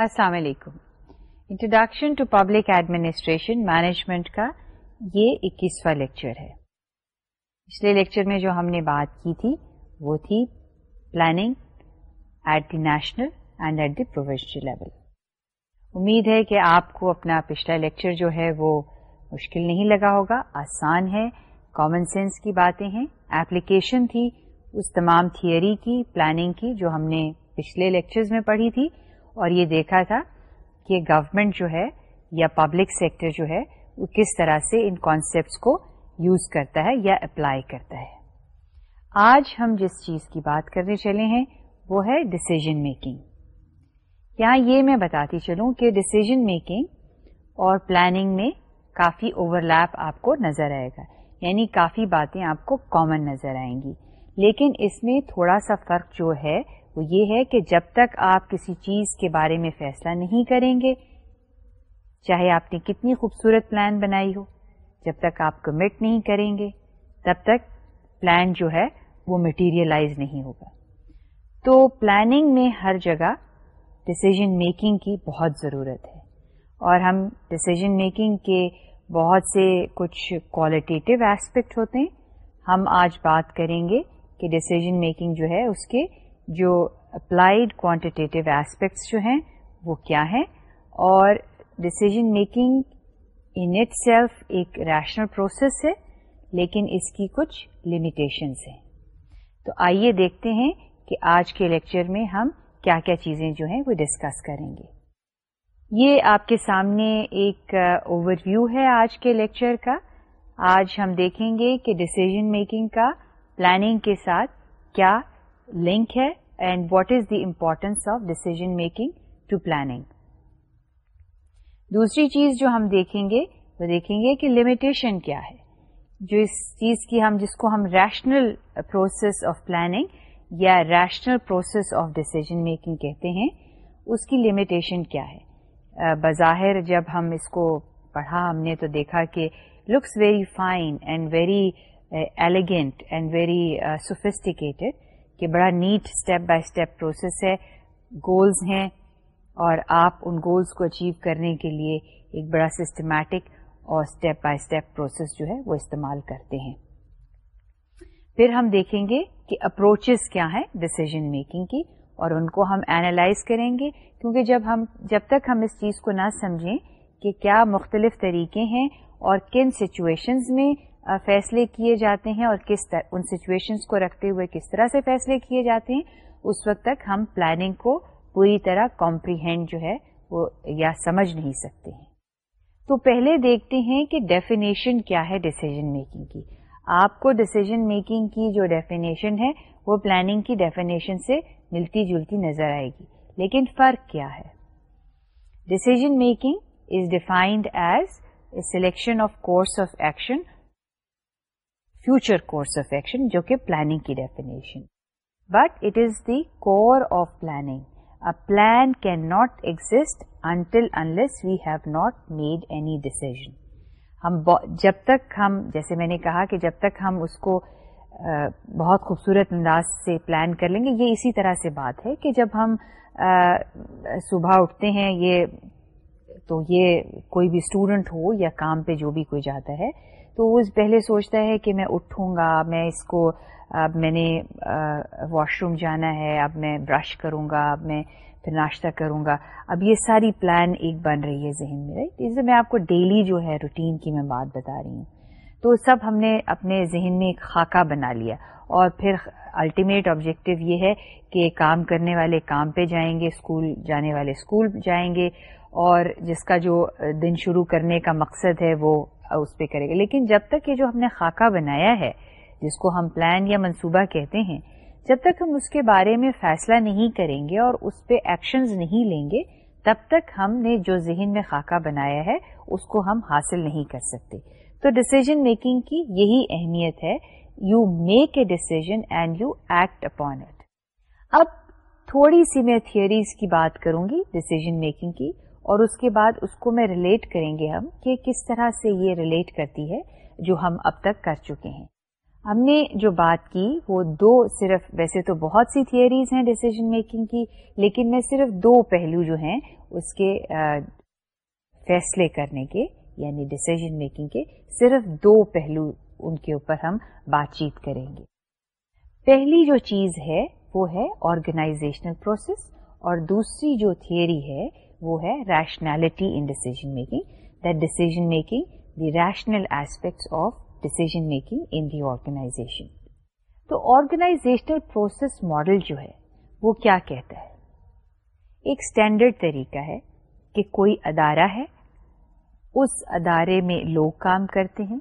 السلام علیکم۔ Introduction to public administration management کا یہ اکیسواں لیکچر ہے۔ پچھلے لیکچر میں جو ہم نے بات کی تھی، وہ تھی planning at the national and at the provincial level امید ہے کہ آپ کو اپنا پچھلا لیکچر جو ہے، وہ مشکل نہیں لگا ہوگا۔ آسان ہے۔ کامن سینس کی باتیں ہیں۔ ایپلیکیشن تھی۔ اس تمام تھیئری کی پلاننگ کی جو ہم نے پچھلے لیکچرز میں پڑھی تھی۔ اور یہ دیکھا تھا کہ گورمنٹ جو ہے یا پبلک سیکٹر جو ہے، وہ کس طرح سے ان کانسیپٹس کو یوز کرتا ہے یا اپلائی کرتا ہے۔ آج ہم جس چیز کی بات کرنے چلے ہیں، وہ ہے ڈسیزن میکنگ یہاں یہ میں بتاتی چلوں کہ ڈسیزن میکنگ اور پلاننگ میں کافی اوور لیپ آپ کو نظر آئے گا۔ یعنی کافی باتیں آپ کو کامن نظر آئیں گی۔ لیکن اس میں تھوڑا سا فرق جو ہے وہ یہ ہے کہ جب تک آپ کسی چیز کے بارے میں فیصلہ نہیں کریں گے، چاہے آپ نے کتنی خوبصورت پلان بنائی ہو، جب تک آپ کمٹ نہیں کریں گے، تب تک پلان جو ہے وہ مٹیریلائز نہیں ہوگا۔ تو پلاننگ میں ہر جگہ ڈسیزن میکنگ کی بہت ضرورت ہے۔ اور ہم ڈسیزن میکنگ کے بہت سے کچھ کوالٹیٹیو ایسپیکٹ ہوتے ہیں۔ ہم آج بات کریں گے کہ ڈسیزن میکنگ جو ہے اس کے جو اپلائیڈ کوانٹیٹیو ایسپیکٹس جو ہیں وہ کیا ہیں اور decision making in it self ایک ریشنل پروسیس ہے لیکن اس کی کچھ لمیٹیشنس ہیں۔ تو آئیے دیکھتے ہیں کہ آج کے لیکچر میں ہم کیا کیا چیزیں جو ہیں وہ ڈسکس کریں گے۔ یہ آپ کے سامنے ایک اوور ویو ہے آج کے لیکچر کا۔ آج ہم دیکھیں گے کہ ڈسیزن میکنگ کا پلاننگ کے ساتھ کیا لنک ہے and what is the importance of decision making to planning دوسری چیز جو ہم دیکھیں گے، وہ دیکھیں گے کہ لمیٹیشن کیا ہے۔ جو اس چیز کی ہم، جس کو ہم ریشنل پروسیس آف پلاننگ یا rational process of decision making کہتے ہیں، اس کی لمیٹیشن کیا ہے۔ بظاہر جب ہم اس کو پڑھا، ہم نے تو دیکھا کہ looks very fine and very elegant and very sophisticated کہ بڑا neat step by step process ہے۔ گولز ہیں اور آپ ان گولز کو اچیو کرنے کے لیے ایک بڑا سسٹمیٹک اور اسٹیپ بائی اسٹیپ پروسیس جو ہے وہ استعمال کرتے ہیں۔ پھر ہم دیکھیں گے کہ اپروچز کیا ہیں ڈسیزن میکنگ کی اور ان کو ہم اینالائز کریں گے۔ کیونکہ جب ہم جب تک ہم اس چیز کو نہ سمجھیں کہ کیا مختلف طریقے ہیں اور کن سچویشنز میں فیصلے کیے جاتے ہیں اور کس طرح، ان سچویشنز کو رکھتے ہوئے کس طرح سے فیصلے کیے جاتے ہیں، اس وقت تک ہم پلاننگ کو پوری طرح کمپریہینڈ جو ہے وہ یا سمجھ نہیں سکتے ہیں۔ تو پہلے دیکھتے ہیں کہ ڈیفینیشن کیا ہے ڈسیزن میکنگ کی۔ آپ کو ڈسیزن میکنگ کی جو ڈیفینیشن ہے، وہ پلاننگ کی ڈیفینیشن سے ملتی جلتی نظر آئے گی۔ لیکن فرق کیا ہے؟ Decision making is defined as a selection of course of action future course of action جو کہ پلاننگ کی definition but it is the core of planning plan can not exist until unless we have not made any decision ہم جب تک ہم، جیسے میں نے کہا کہ جب تک ہم اس کو بہت خوبصورت انداز سے پلان کر لیں گے، یہ اسی طرح سے بات ہے کہ جب ہم صبح اٹھتے ہیں، یہ تو یہ کوئی بھی اسٹوڈنٹ ہو یا کام پہ جو بھی کوئی جاتا ہے تو وہ پہلے سوچتا ہے کہ میں اٹھوں گا، میں اس کو، اب میں نے واش روم جانا ہے، اب میں برش کروں گا، اب میں پھر ناشتہ کروں گا۔ اب یہ ساری پلان ایک بن رہی ہے ذہن میں رائٹ اس میں آپ کو ڈیلی جو ہے روٹین کی میں بات بتا رہی ہوں۔ تو سب ہم نے اپنے ذہن میں ایک خاکہ بنا لیا۔ اور پھر الٹیمیٹ آبجیکٹو یہ ہے کہ کام کرنے والے کام پہ جائیں گے اسکول جانے والے اسکول جائیں گے۔ اور جس کا جو دن شروع کرنے کا مقصد ہے وہ اس پہ کرے گا۔ لیکن جب تک یہ جو ہم نے خاکہ بنایا ہے، جس کو ہم پلان یا منصوبہ کہتے ہیں، جب تک ہم اس کے بارے میں فیصلہ نہیں کریں گے اور اس پہ ایکشنز نہیں لیں گے، تب تک ہم نے جو ذہن میں خاکہ بنایا ہے، اس کو ہم حاصل نہیں کر سکتے۔ تو ڈسیزن میکنگ کی یہی اہمیت ہے۔ You make a decision and you act upon it اب تھوڑی سی میں تھیئریز کی بات کروں گی ڈسیزن میکنگ کی۔ اور اس کے بعد اس کو میں ریلیٹ کریں گے ہم کہ کس طرح سے یہ ریلیٹ کرتی ہے جو ہم اب تک کر چکے ہیں۔ ہم نے جو بات کی وہ دو صرف ویسے تو بہت سی تھیئریز ہیں ڈسیزن میکنگ کی، لیکن میں صرف دو پہلو جو ہیں اس کے فیصلے کرنے کے یعنی ڈسیزن میکنگ کے صرف دو پہلو ان کے اوپر ہم بات چیت کریں گے۔ پہلی جو چیز ہے وہ ہے آرگنائزیشنل پروسیس اور دوسری جو تھیئری ہے وہ ہے rationality in decision making that decision making the rational aspects of decision making in the organisation تو آرگنائزیشنل پروسیس ماڈل جو ہے، وہ کیا کہتا ہے؟ ایک اسٹینڈرڈ طریقہ ہے کہ کوئی ادارہ ہے، اس ادارے میں لوگ کام کرتے ہیں۔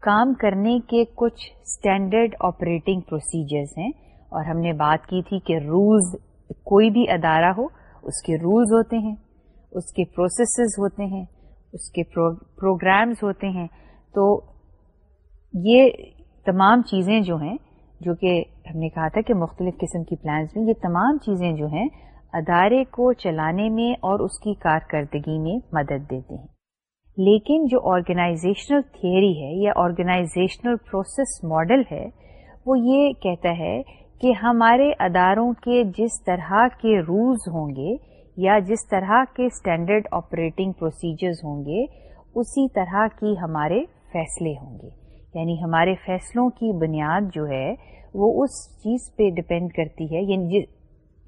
کام کرنے کے کچھ اسٹینڈرڈ آپریٹنگ پروسیجرز ہیں۔ اور ہم نے بات کی تھی کہ رولز کوئی بھی ادارہ ہو، اس کے رولز ہوتے ہیں۔ اس کے پروسیسز ہوتے ہیں، اس کے پروگرامز ہوتے ہیں۔ تو یہ تمام چیزیں جو ہیں، جو کہ ہم نے کہا تھا کہ مختلف قسم کی پلانز میں، یہ تمام چیزیں جو ہیں ادارے کو چلانے میں اور اس کی کارکردگی میں مدد دیتے ہیں۔ لیکن جو آرگنائزیشنل تھیوری ہے یا آرگنائزیشنل پروسیس ماڈل ہے، وہ یہ کہتا ہے کہ ہمارے اداروں کے جس طرح کے رولز ہوں گے یا جس طرح کے اسٹینڈرڈ آپریٹنگ پروسیجرز ہوں گے، اسی طرح کی ہمارے فیصلے ہوں گے۔ یعنی ہمارے فیصلوں کی بنیاد جو ہے، وہ اس چیز پہ ڈپینڈ کرتی ہے۔ یعنی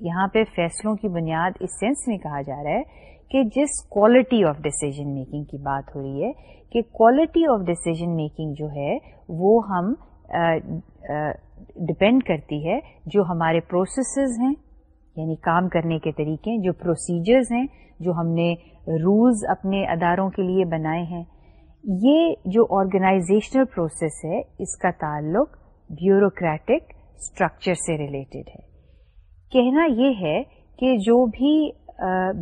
یہاں پہ فیصلوں کی بنیاد اس سینس میں کہا جا رہا ہے کہ جس کوالٹی آف ڈسیزن میکنگ کی بات ہو رہی ہے، کہ کوالٹی آف ڈسیزن میکنگ جو ہے، وہ ہم ڈپینڈ کرتی ہے۔ جو ہمارے پروسیسز ہیں یعنی کام کرنے کے طریقے، جو پروسیجرز ہیں، جو ہم نے رولز اپنے اداروں کے لیے بنائے ہیں، یہ جو آرگنائزیشنل پروسیس ہے، اس کا تعلق بیوروکریٹک اسٹرکچر سے ریلیٹڈ ہے۔ کہنا یہ ہے کہ جو بھی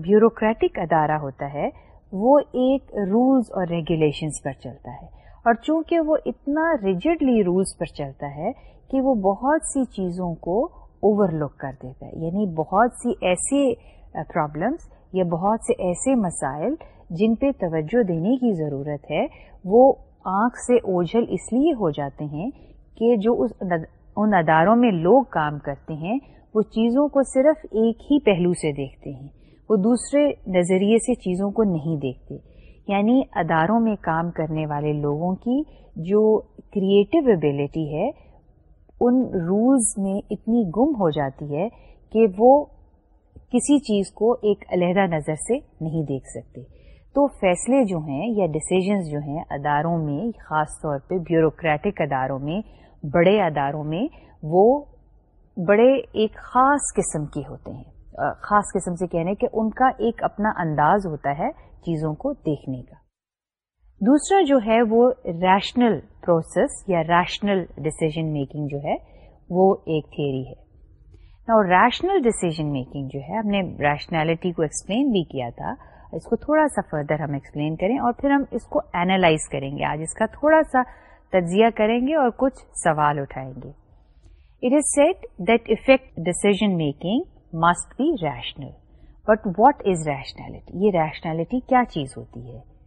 بیوروکریٹک ادارہ ہوتا ہے، وہ ایک رولز اور ریگولیشنز پر چلتا ہے۔ اور چونکہ وہ اتنا ریجڈلی رولز پر چلتا ہے کہ وہ بہت سی چیزوں کو اوور لک کر دیتا ہے۔ یعنی بہت سی ایسے پرابلمس یا بہت سے ایسے مسائل جن پہ توجہ دینے کی ضرورت ہے، وہ آنکھ سے اوجھل اس لیے ہو جاتے ہیں کہ جو اس ان اداروں میں لوگ کام کرتے ہیں، وہ چیزوں کو صرف ایک ہی پہلو سے دیکھتے ہیں۔ وہ دوسرے نظریے سے چیزوں کو نہیں دیکھتے۔ یعنی اداروں میں کام کرنے والے لوگوں کی جو کریٹو ابیلٹی ہے ان رولز میں اتنی گم ہو جاتی ہے کہ وہ کسی چیز کو ایک علیحدہ نظر سے نہیں دیکھ سکتے۔ تو فیصلے جو ہیں یا ڈسیزنز جو ہیں اداروں میں، خاص طور پہ بیوروکریٹک اداروں میں، بڑے اداروں میں، وہ بڑے ایک خاص قسم کی ہوتے ہیں۔ خاص قسم سے کہنے کہ ان کا ایک اپنا انداز ہوتا ہے چیزوں کو دیکھنے کا۔ دوسرا جو ہے وہ ریشنل پروسیس یا ریشنل ڈسیزن میکنگ جو ہے وہ ایک تھیری ہے۔ اور ریشنل ڈسیزن میکنگ جو ہے، ہم نے ریشنلٹی کو ایکسپلین بھی کیا تھا۔ اس کو تھوڑا سا فردر ہم ایکسپلین کریں اور پھر ہم اس کو اینالائز کریں گے۔ آج اس کا تھوڑا سا تجزیہ کریں گے اور کچھ سوال اٹھائیں گے۔ It is said that effect decision making must be rational but what is rationality یہ ریشنلٹی کیا چیز ہوتی ہے؟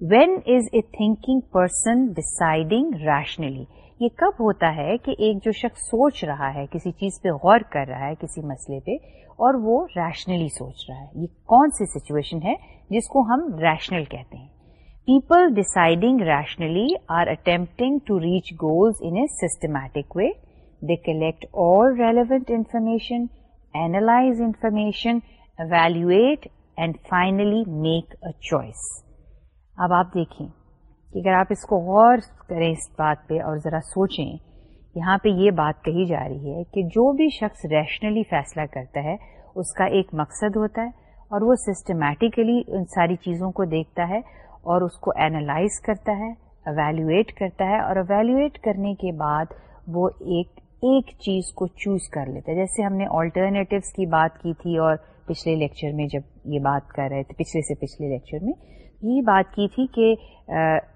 When is a thinking person deciding rationally یہ کب ہوتا ہے کہ ایک جو شخص سوچ رہا ہے، کسی چیز پہ غور کر رہا ہے، کسی مسئلے پہ، اور وہ ریشنلی سوچ رہا ہے۔ یہ کون سی سچویشن ہے جس کو ہم ریشنل کہتے ہیں؟ People deciding rationally are attempting to reach goals in a systematic way they collect all relevant information analyse information evaluate and finally make a choice اب آپ دیکھیں کہ اگر آپ اس کو غور کریں اس بات پہ اور ذرا سوچیں، یہاں پہ یہ بات کہی جا رہی ہے کہ جو بھی شخص ریشنلی فیصلہ کرتا ہے، اس کا ایک مقصد ہوتا ہے اور وہ سسٹمیٹیکلی ان ساری چیزوں کو دیکھتا ہے اور اس کو اینالائز کرتا ہے اویلویٹ کرتا ہے اور اویلویٹ کرنے کے بعد وہ ایک ایک چیز کو چوز کر لیتا ہے۔ جیسے ہم نے آلٹرنیٹیوس کی بات کی تھی اور پچھلے لیکچر میں جب یہ بات کر رہے تھے، پچھلے سے پچھلے لیکچر میں یہ بات کی تھی کہ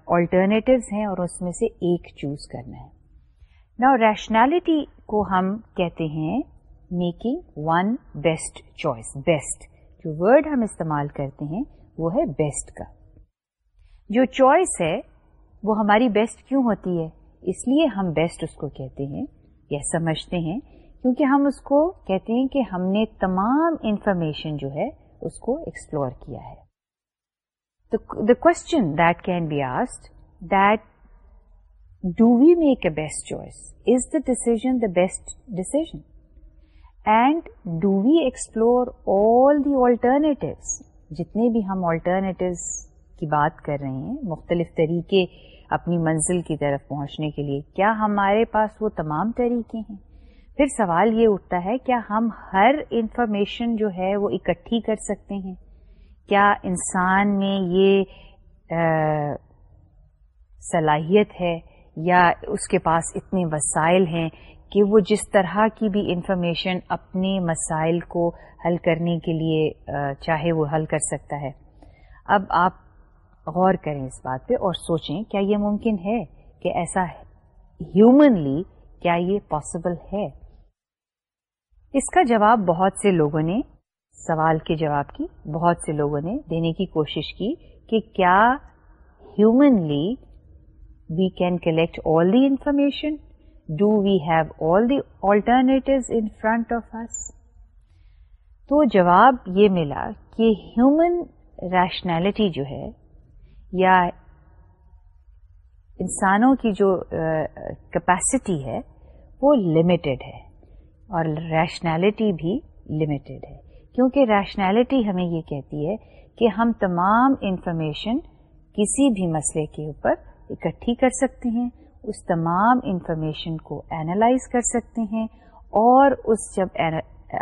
آلٹرنیٹیوز ہیں اور اس میں سے ایک چوز کرنا ہے۔ نا ریشنالٹی کو ہم کہتے ہیں making one best choice best جو ورڈ ہم استعمال کرتے ہیں، وہ ہے بیسٹ کا۔ جو چوائس ہے، وہ ہماری بیسٹ کیوں ہوتی ہے؟ اس لیے ہم بیسٹ اس کو کہتے ہیں، یا سمجھتے ہیں۔ کیونکہ ہم اس کو کہتے ہیں کہ ہم نے تمام انفارمیشن جو ہے، اس کو ایکسپلور کیا ہے۔ The question that can be asked that do we make a best choice is the decision the best decision and do we explore all the alternatives جتنے بھی ہم آلٹرنیٹیوز کی بات کر رہے ہیں مختلف طریقے اپنی منزل کی طرف پہنچنے کے لیے کیا ہمارے پاس وہ تمام طریقے ہیں پھر سوال یہ اٹھتا ہے کیا ہم ہر انفارمیشن جو ہے وہ اکٹھی کر سکتے ہیں کیا انسان میں یہ صلاحیت ہے یا اس کے پاس اتنے وسائل ہیں کہ وہ جس طرح کی بھی انفارمیشن اپنے مسائل کو حل کرنے کے لیے چاہے وہ حل کر سکتا ہے؟ اب آپ غور کریں اس بات پہ اور سوچیں، کیا یہ ممکن ہے کہ ایسا ہیومنلی کیا یہ پاسبل ہے؟ اس کا جواب بہت سے لوگوں نے سوال کے جواب کی بہت سے لوگوں نے دینے کی کوشش کی کہ کیا humanly we can collect all the information do we have all the alternatives in front of us تو جواب یہ ملا کہ ہیومن ریشنلٹی جو ہے یا انسانوں کی جو کیپیسٹی ہے وہ لمیٹڈ ہے اور ریشنالٹی بھی لمیٹڈ ہے۔ کیونکہ ریشنالٹی ہمیں یہ کہتی ہے کہ ہم تمام انفارمیشن کسی بھی مسئلے کے اوپر اکٹھی کر سکتے ہیں، اس تمام انفارمیشن کو اینالائز کر سکتے ہیں اور اس جب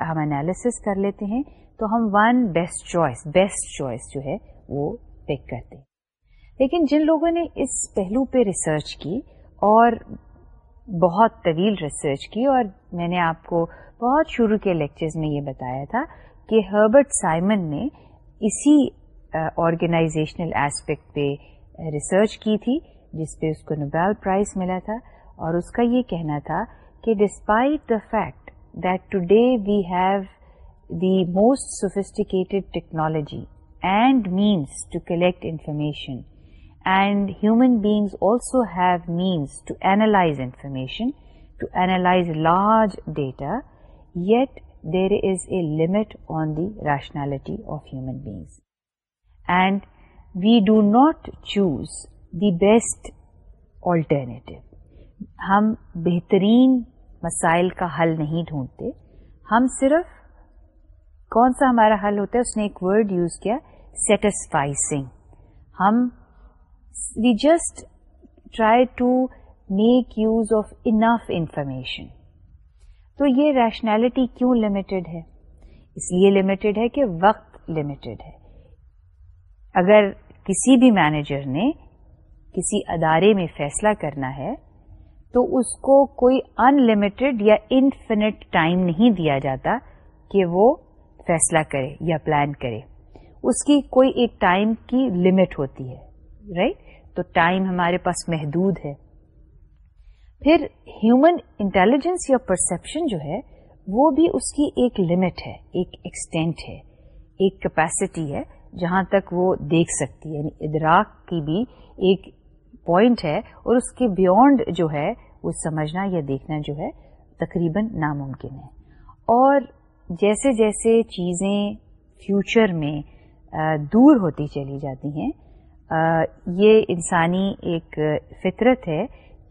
ہم انالیسس کر لیتے ہیں تو ہم one best choice best choice جو ہے وہ پک کرتے ہیں۔ لیکن جن لوگوں نے اس پہلو پہ ریسرچ کی اور بہت طویل ریسرچ کی اور میں نے آپ کو بہت شروع کے لیکچرز میں یہ بتایا تھا کہ ہربرٹ سائمن نے اسی آرگنائزیشنل ایسپیکٹ پہ ریسرچ کی تھی جس پہ اس کو نوبیل پرائز ملا تھا اور اس کا یہ کہنا تھا کہ despite the fact that today we have the most sophisticated technology and means to collect information and human beings also have means to analyze information, to analyze large data, yet there is a limit on the rationality of human beings. And we do not choose the best alternative. ہم بہترین مسائل کا حل نہیں ڈھونڈتے ہم صرف کون سا ہمارا حل ہوتا ہے اس نے ایک ورڈ یوز کیا سیٹسفائسنگ ہم we just try to make use of enough information تو یہ ریشنلٹی کیوں لمیٹڈ ہے؟ اس لیے لمیٹڈ ہے کہ وقت لمیٹڈ ہے۔ اگر کسی بھی مینیجر نے کسی ادارے میں فیصلہ کرنا ہے، تو اس کو کوئی ان لمیٹڈ یا انفینٹ ٹائم نہیں دیا جاتا کہ وہ فیصلہ کرے یا پلان کرے۔ اس کی کوئی ایک ٹائم کی لمٹ ہوتی ہے رائٹ right? تو ٹائم ہمارے پاس محدود ہے۔ پھر ہیومن انٹیلیجنس یا پرسپشن جو ہے، وہ بھی اس کی ایک لمٹ ہے، ایک ایکسٹینٹ ہے، ایک کیپیسٹی ہے، جہاں تک وہ دیکھ سکتی ہے یعنی ادراک کی بھی ایک پوائنٹ ہے اور اس کے بیونڈ جو ہے، وہ سمجھنا یا دیکھنا جو ہے، تقریباً ناممکن ہے۔ اور جیسے جیسے چیزیں فیوچر میں دور ہوتی چلی جاتی ہیں یہ انسانی ایک فطرت ہے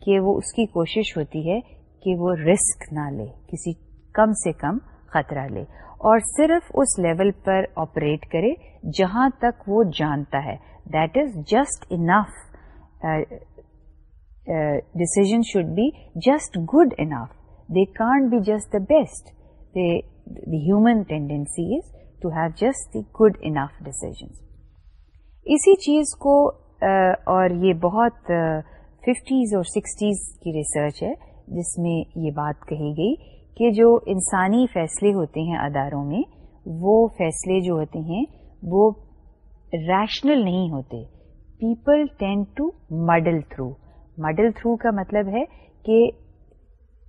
کہ وہ اس کی کوشش ہوتی ہے کہ وہ رسک نہ لے، کسی کم سے کم خطرہ لے۔ اور صرف اس لیول پر آپریٹ کرے جہاں تک وہ جانتا ہے۔ That is just enough decision should be just good enough they can't be just the best the human tendency is to have just the good enough decisions اسی چیز کو uh, اور یہ بہت uh, ففٹیز اور سکسٹیز کی research ہے، جس میں یہ بات کہی گئی کہ جو انسانی فیصلے ہوتے ہیں اداروں میں، وہ فیصلے جو ہوتے ہیں، وہ ریشنل نہیں ہوتے۔ People tend to muddle through muddle through کا مطلب ہے کہ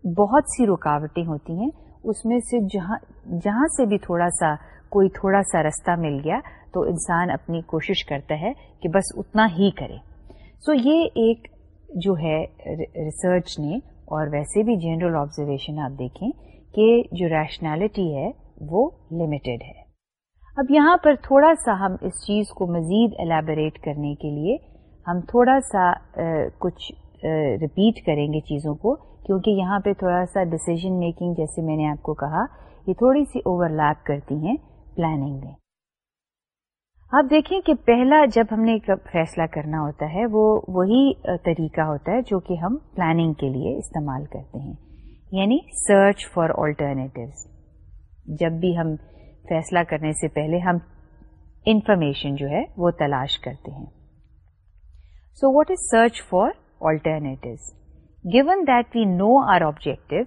بہت سی رکاوٹیں ہوتی ہیں، اس میں سے جہاں جہاں سے بھی تھوڑا سا، کوئی تھوڑا سا رستہ مل گیا تو انسان اپنی کوشش کرتا ہے کہ بس اتنا ہی کرے۔ سو so یہ ایک جو ہے ریسرچ نے اور ویسے بھی جنرل آبزرویشن آپ دیکھیں کہ جو ریشنالٹی ہے وہ لمیٹڈ ہے۔ اب یہاں پر تھوڑا سا ہم اس چیز کو مزید الیبوریٹ کرنے کے لیے ہم تھوڑا سا کچھ ریپیٹ کریں گے چیزوں کو، کیونکہ یہاں پہ تھوڑا سا ڈسیزن میکنگ جیسے میں نے آپ کو کہا، یہ تھوڑی سی اوور لیپ کرتی ہیں پلاننگ میں۔ آپ دیکھیں کہ پہلا جب ہم نے فیصلہ کرنا ہوتا ہے، وہ وہی طریقہ ہوتا ہے جو کہ ہم پلاننگ کے لیے استعمال کرتے ہیں۔ یعنی سرچ فار آلٹرنیٹیوز جب بھی ہم فیصلہ کرنے سے پہلے ہم انفارمیشن جو ہے وہ تلاش کرتے ہیں۔ So what is search for alternatives given that we know our objective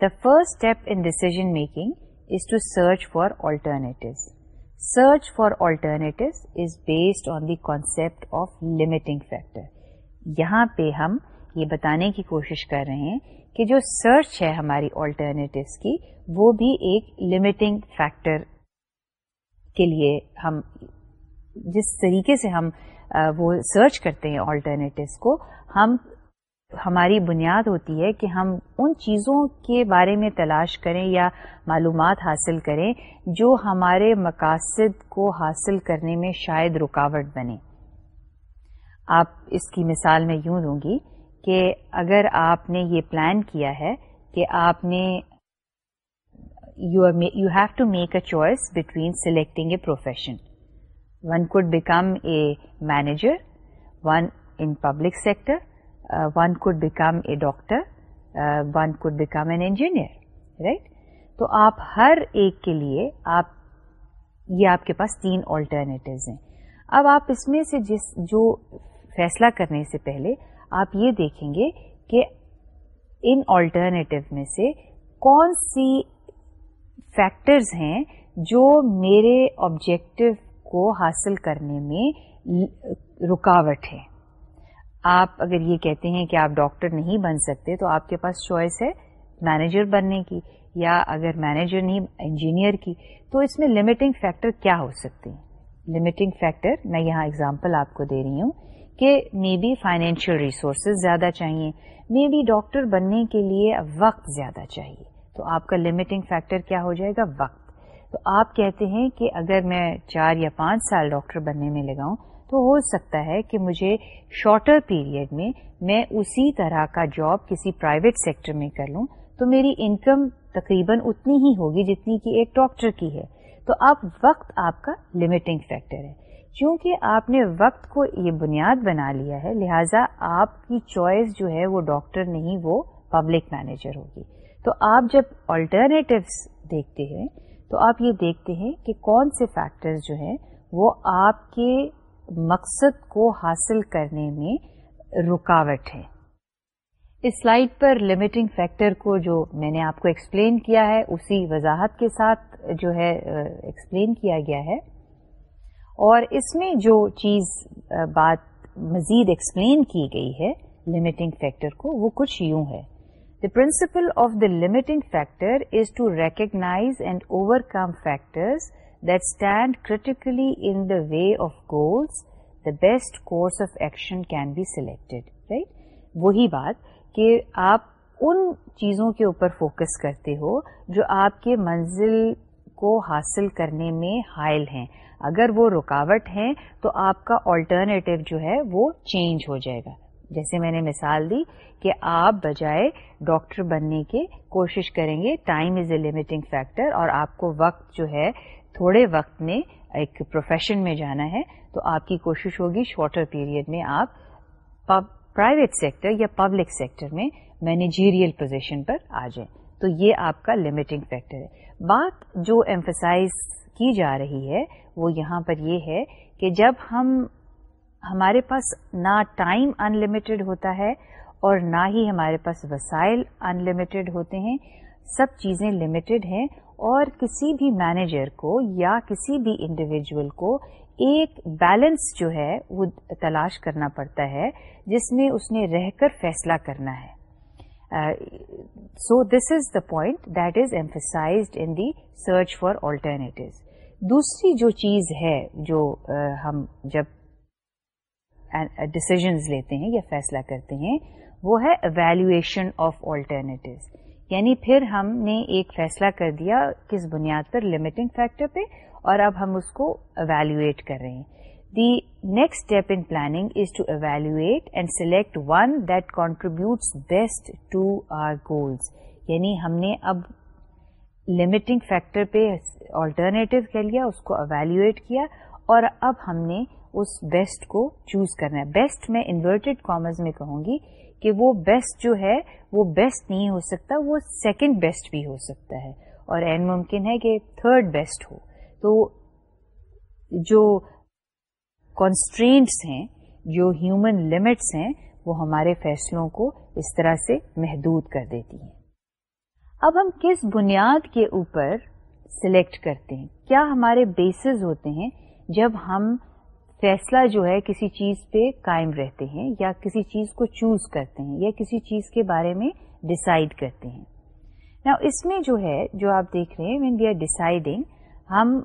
the first step in decision making is to search for alternatives search for alternatives is based on the concept of limiting factor یہاں پہ ہم یہ بتانے کی کوشش کر رہے ہیں کہ جو سرچ ہے ہماری آلٹرنیٹیوز کی، وہ بھی ایک لمیٹنگ فیکٹر کے لیے ہم جس طریقے سے ہم وہ سرچ کرتے ہیں آلٹرنیٹیوز کو، ہم ہماری بنیاد ہوتی ہے کہ ہم ان چیزوں کے بارے میں تلاش کریں یا معلومات حاصل کریں جو ہمارے مقاصد کو حاصل کرنے میں شاید رکاوٹ بنے۔ آپ اس کی مثال میں یوں دوں گی کہ اگر آپ نے یہ پلان کیا ہے کہ آپ نے you have to make a choice between selecting a profession. One could become a manager, one in public sector one could become a doctor one could become an engineer right تو آپ ہر ایک کے لیے آپ، یہ آپ کے پاس تین آلٹرنیٹیوز ہیں۔ اب آپ اس میں سے جس جو فیصلہ کرنے سے پہلے آپ یہ دیکھیں گے کہ ان آلٹرنیٹو میں سے کون سی فیکٹرز ہیں جو میرے آبجیکٹو کو حاصل کرنے میں رکاوٹ ہے آپ اگر یہ کہتے ہیں کہ آپ ڈاکٹر نہیں بن سکتے تو آپ کے پاس چوائس ہے مینیجر بننے کی یا اگر مینیجر نہیں انجینئر کی، تو اس میں لمیٹنگ فیکٹر کیا ہو سکتے ہیں؟ لمیٹنگ فیکٹر میں یہاں اگزامپل آپ کو دے رہی ہوں کہ مے بی فائنینشیل ریسورسز زیادہ چاہیے مے بی ڈاکٹر بننے کے لیے وقت زیادہ چاہیے، تو آپ کا لمیٹنگ فیکٹر کیا ہو جائے گا؟ وقت۔ تو آپ کہتے ہیں کہ اگر میں چار یا پانچ سال ڈاکٹر بننے میں لگاؤں تو ہو سکتا ہے کہ مجھے شارٹر پیریڈ میں میں اسی طرح کا جاب کسی پرائیویٹ سیکٹر میں کر لوں، تو میری انکم تقریباً اتنی ہی ہوگی جتنی کہ ایک ڈاکٹر کی ہے۔ تو اب وقت آپ کا لمیٹنگ فیکٹر ہے۔ چونکہ آپ نے وقت کو یہ بنیاد بنا لیا ہے، لہذا آپ کی چوائس جو ہے وہ ڈاکٹر نہیں، وہ پبلک مینیجر ہوگی۔ تو آپ جب آلٹرنیٹیوس دیکھتے ہیں، تو آپ یہ دیکھتے ہیں کہ کون سے فیکٹرز جو ہیں وہ آپ کے مقصد کو حاصل کرنے میں رکاوٹ ہے۔ اس سلائڈ پر لمیٹنگ فیکٹر کو جو میں نے آپ کو ایکسپلین کیا ہے، اسی وضاحت کے ساتھ جو ہے ایکسپلین کیا گیا ہے۔ اور اس میں جو چیز بات مزید ایکسپلین کی گئی ہے لمیٹنگ فیکٹر کو، وہ کچھ یوں ہے۔ The principle of the limiting factor is to recognize and overcome factors that stand critically in the way of goals. The best course of action can be selected. Right? وہی بات کہ آپ ان چیزوں کے اوپر فوکس کرتے ہو جو آپ کے منزل کو حاصل کرنے میں حائل ہیں اگر وہ رکاوٹ ہیں تو آپ کا آلٹرنیٹو جو ہے وہ چینج ہو جائے گا جیسے میں نے مثال دی کہ آپ بجائے ڈاکٹر بننے کے کوشش کریں گے time is a limiting factor اور آپ کو وقت جو ہے تھوڑے وقت میں ایک پروفیشن میں جانا ہے، تو آپ کی کوشش ہوگی شارٹر پیریڈ میں آپ پرائیویٹ سیکٹر یا پبلک سیکٹر میں مینیجیریل پوزیشن پر آ جائیں۔ تو یہ آپ کا لمیٹنگ فیکٹر ہے۔ بات جو ایمفسائز کی جا رہی ہے، وہ یہاں پر یہ ہے کہ جب ہم، ہمارے پاس نہ ٹائم ان لمیٹڈ ہوتا ہے اور نہ ہی ہمارے پاس وسائل ان لمیٹڈ ہوتے ہیں، سب چیزیں لمیٹڈ ہیں اور کسی بھی مینیجر کو یا کسی بھی انڈیویجل کو ایک بیلنس جو ہے وہ تلاش کرنا پڑتا ہے جس میں اس نے رہ کر فیصلہ کرنا ہے۔ So this is the point that is emphasised in the search for alternatives دوسری جو چیز ہے جو uh, ہم جب uh, ڈسیزنز لیتے ہیں یا فیصلہ کرتے ہیں وہ ہے اویلویشن آف آلٹرنیٹیوز یعنی پھر ہم نے ایک فیصلہ کر دیا کس بنیاد پر لمیٹنگ فیکٹر پہ اور اب ہم اس کو اویلویٹ کر رہے ہیں۔ The next step in planning is to evaluate and select one that contributes best to our goals یعنی ہم نے اب لمیٹنگ فیکٹر پہ آلٹرنیٹو کر لیا، اس کو اویلویٹ کیا اور اب ہم نے اس بیسٹ کو چوز کرنا ہے۔ بیسٹ میں انورٹیڈ کامرز میں کہوں گی۔ کہ وہ بیسٹ جو ہے، وہ بیسٹ نہیں ہو سکتا، وہ سیکنڈ بیسٹ بھی ہو سکتا ہے۔ اور این ممکن ہے کہ تھرڈ بیسٹ ہو۔ تو جو کانسٹرینٹس ہیں، جو ہیومن لمٹس ہیں، وہ ہمارے فیصلوں کو اس طرح سے محدود کر دیتی ہیں۔ اب ہم کس بنیاد کے اوپر سلیکٹ کرتے ہیں؟ کیا ہمارے بیسز ہوتے ہیں؟ جب ہم فیصلہ جو ہے کسی چیز پہ قائم رہتے ہیں یا کسی چیز کو چوز کرتے ہیں یا کسی چیز کے بارے میں ڈسائڈ کرتے ہیں۔ نا اس میں جو ہے جو آپ دیکھ رہے ہیں وین وی آر ڈسائڈنگ ہم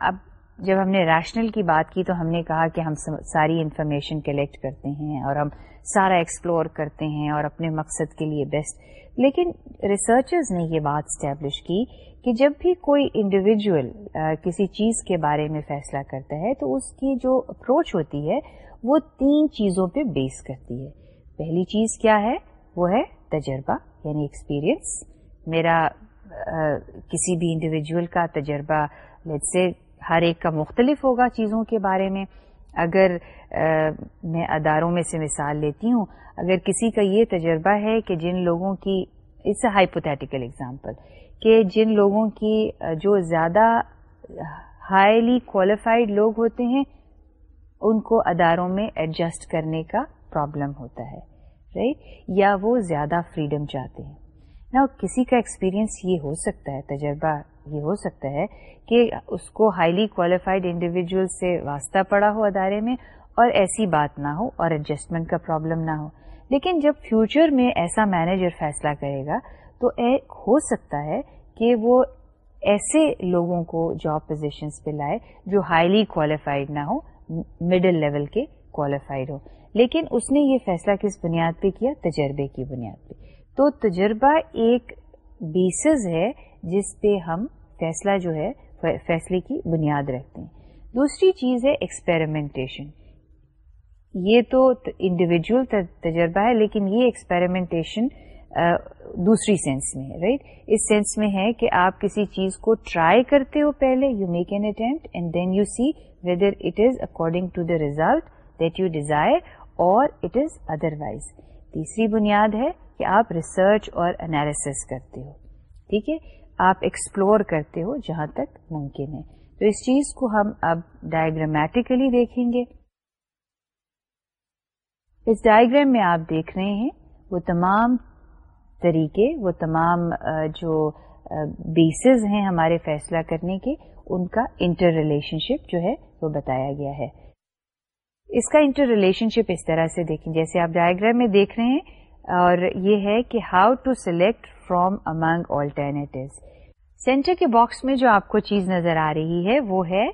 اب جب ہم نے ریشنل کی بات کی تو ہم نے کہا کہ ہم ساری انفارمیشن کلیکٹ کرتے ہیں اور ہم سارا ایکسپلور کرتے ہیں اور اپنے مقصد کے لیے بیسٹ لیکن ریسرچرز نے یہ بات اسٹیبلش کی کہ جب بھی کوئی انڈیویجل کسی چیز کے بارے میں فیصلہ کرتا ہے تو اس کی جو اپروچ ہوتی ہے وہ تین چیزوں پہ بیس کرتی ہے. پہلی چیز کیا ہے؟ وہ ہے تجربہ یعنی ایکسپیرئنس میرا کسی بھی انڈیویجل کا تجربہ سے ہر ایک کا مختلف ہوگا چیزوں کے بارے میں۔ اگر میں اداروں میں سے مثال لیتی ہوں، اگر کسی کا یہ تجربہ ہے کہ جن لوگوں کی اٹس اے ہائپوتھیٹیکل اگزامپل کہ جن لوگوں کی جو زیادہ ہائیلی کوالیفائڈ لوگ ہوتے ہیں، ان کو اداروں میں ایڈجسٹ کرنے کا پرابلم ہوتا ہے رائٹ یا وہ زیادہ فریڈم چاہتے ہیں۔ نا کسی کا ایکسپیرئنس یہ ہو سکتا ہے، تجربہ یہ ہو سکتا ہے کہ اس کو ہائیلی کوالیفائڈ انڈیویجل سے واسطہ پڑا ہو ادارے میں اور ایسی بات نہ ہو اور ایڈجسٹمنٹ کا پرابلم نہ ہو۔ لیکن جب فیوچر میں ایسا مینیجر فیصلہ کرے گا، تو ایک ہو سکتا ہے کہ وہ ایسے لوگوں کو جاب پوزیشنس پہ لائے جو ہائیلی کوالیفائڈ نہ ہو مڈل لیول کے کوالیفائڈ ہو لیکن اس نے یہ فیصلہ کس بنیاد پہ کیا؟ تجربے کی بنیاد پہ۔ تو تجربہ ایک بیسز ہے جس پہ ہم فیصلہ جو ہے فیصلے کی بنیاد رکھتے ہیں۔ دوسری چیز ہے ایکسپیریمنٹیشن یہ تو انڈیویجل تجربہ ہے، لیکن یہ ایکسپیریمنٹیشن دوسری سینس میں ہے رائٹ اس سینس میں ہے کہ آپ کسی چیز کو ٹرائی کرتے ہو پہلے you make an attempt and then you see whether it is according to the result that you desire or it is otherwise تیسری بنیاد ہے کہ آپ ریسرچ اور انالیس کرتے ہو۔ ٹھیک ہے؟ آپ ایکسپلور کرتے ہو جہاں تک ممکن ہے۔ تو اس چیز کو ہم اب ڈائگرامیٹیکلی دیکھیں گے۔ اس ڈائگرام میں آپ دیکھ رہے ہیں وہ تمام طریقے، وہ تمام جو بیسز ہیں ہمارے فیصلہ کرنے کے، ان کا انٹر ریلیشن شپ جو ہے وہ بتایا گیا ہے۔ اس کا انٹر ریلیشن شپ اس طرح سے دیکھیں۔ جیسے آپ ڈائگرام میں دیکھ رہے ہیں اور یہ ہے کہ how to select from among alternatives. Centre کے باکس میں جو آپ کو چیز نظر آ رہی ہے، وہ ہے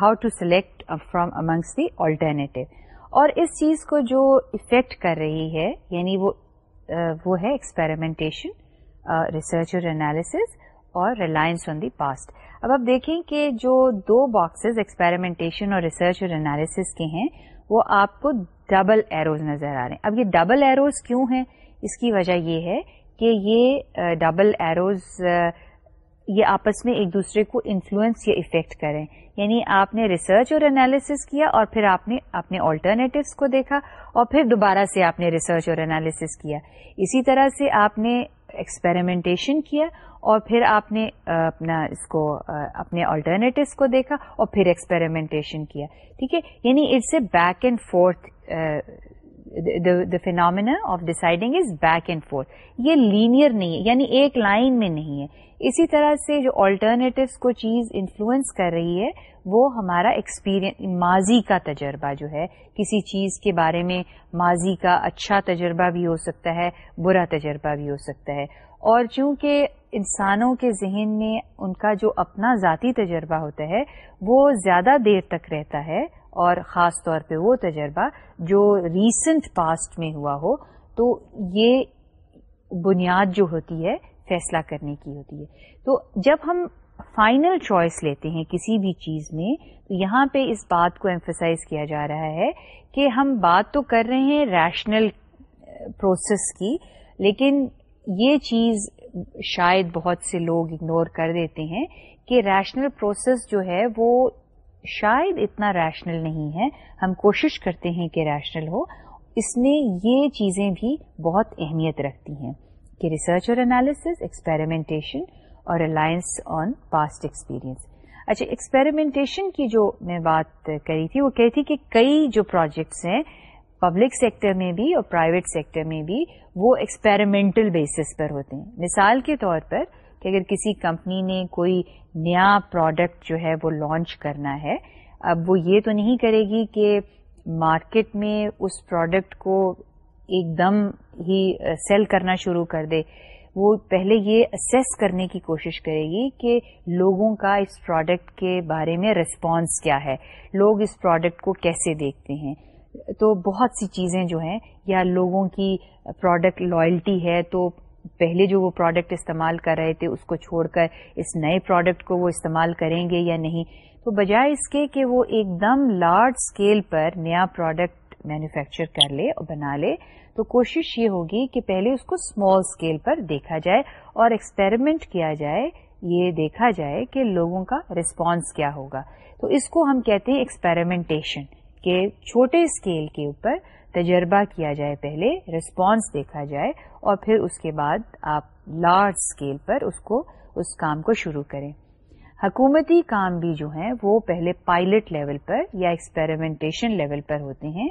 how to select from amongst the alternative. اور اس چیز کو جو افیکٹ کر رہی ہے یعنی وہ وہ ہے ایکسپیریمنٹیشن ریسرچ اور انالیس اور ریلائنس آن دی پاسٹ۔ اب آپ دیکھیں کہ جو دو باکسز ایکسپیریمنٹیشن اور ریسرچ اور انالیس کے ہیں، وہ آپ کو ڈبل ایروز نظر آ رہے ہیں۔ اب یہ ڈبل ایروز کیوں ہیں؟ اس کی وجہ یہ ہے کہ یہ ڈبل ایروز یہ آپس میں ایک دوسرے کو انفلوئنس یا افیکٹ کریں۔ یعنی آپ نے ریسرچ اور انالیس کیا اور پھر آپ نے اپنے آلٹرنیٹوس کو دیکھا اور پھر دوبارہ سے آپ نے ریسرچ اور انالیس کیا۔ اسی طرح سے آپ نے ایکسپیریمنٹیشن کیا اور پھر آپ نے اپنا اس کو اپنے آلٹرنیٹوس کو دیکھا اور پھر ایکسپیریمنٹیشن کیا۔ ٹھیک ہے؟ یعنی it's a back and forth the phenomena of deciding is back and forth یہ لینئر نہیں ہے یعنی ایک لائن میں نہیں ہے. اسی طرح سے جو آلٹرنیٹوس کو چیز انفلوئنس کر رہی ہے، وہ ہمارا ایکسپیرئنس ماضی کا تجربہ جو ہے، کسی چیز کے بارے میں ماضی کا اچھا تجربہ بھی ہو سکتا ہے، برا تجربہ بھی ہو سکتا ہے. اور چونکہ انسانوں کے ذہن میں ان کا جو اپنا ذاتی تجربہ ہوتا ہے، وہ زیادہ دیر تک رہتا ہے اور خاص طور پہ وہ تجربہ جو ریسنٹ پاسٹ میں ہوا ہو، تو یہ بنیاد جو ہوتی ہے، فیصلہ کرنے کی ہوتی ہے۔ تو جب ہم فائنل چوائس لیتے ہیں کسی بھی چیز میں، تو یہاں پہ اس بات کو ایمفسائز کیا جا رہا ہے کہ ہم بات تو کر رہے ہیں ریشنل پروسیس uh, کی، لیکن یہ چیز شاید بہت سے لوگ اگنور کر دیتے ہیں کہ ریشنل پروسیس جو ہے وہ شاید اتنا ریشنل نہیں ہے، ہم کوشش کرتے ہیں کہ ریشنل ہو۔ اس میں یہ چیزیں بھی بہت اہمیت رکھتی ہیں کہ ریسرچ اور انالیس ایکسپیریمنٹیشن اور ریلائنس آن پاسٹ ایکسپیرئنس اچھا ایکسپیریمنٹیشن کی جو میں بات کری تھی، وہ کہتی کہ کئی جو پروجیکٹس ہیں پبلک سیکٹر میں بھی اور پرائیویٹ سیکٹر میں بھی، وہ ایکسپیریمنٹل بیسس پر ہوتے ہیں۔ مثال کے طور پر کہ اگر کسی کمپنی نے کوئی نیا پروڈکٹ جو ہے وہ لانچ کرنا ہے، اب وہ یہ تو نہیں کرے گی کہ مارکیٹ میں اس پروڈکٹ کو ایک دم ہی سیل کرنا شروع کر دے۔ وہ پہلے یہ اسیس کرنے کی کوشش کرے گی کہ لوگوں کا اس پروڈکٹ کے بارے میں ریسپانس کیا ہے۔ لوگ اس پروڈکٹ کو کیسے دیکھتے ہیں۔ تو بہت سی چیزیں جو ہیں، یا لوگوں کی پروڈکٹ لائلٹی ہے تو پہلے جو وہ پروڈکٹ استعمال کر رہے تھے، اس کو چھوڑ کر اس نئے پروڈکٹ کو وہ استعمال کریں گے یا نہیں؟ تو بجائے اس کے کہ وہ ایک دم لارج اسکیل پر نیا پروڈکٹ مینوفیکچر کر لے اور بنا لے، تو کوشش یہ ہوگی کہ پہلے اس کو اسمال اسکیل پر دیکھا جائے اور ایکسپیریمنٹ کیا جائے، یہ دیکھا جائے کہ لوگوں کا ریسپانس کیا ہوگا۔ تو اس کو ہم کہتے ہیں ایکسپیریمنٹیشن کہ چھوٹے اسکیل کے اوپر تجربہ کیا جائے، پہلے ریسپانس دیکھا جائے اور پھر اس کے بعد آپ لارج اسکیل پر اس کو، اس کام کو شروع کریں۔ حکومتی کام بھی جو ہیں، وہ پہلے پائلٹ لیول پر یا ایکسپیریمنٹیشن لیول پر ہوتے ہیں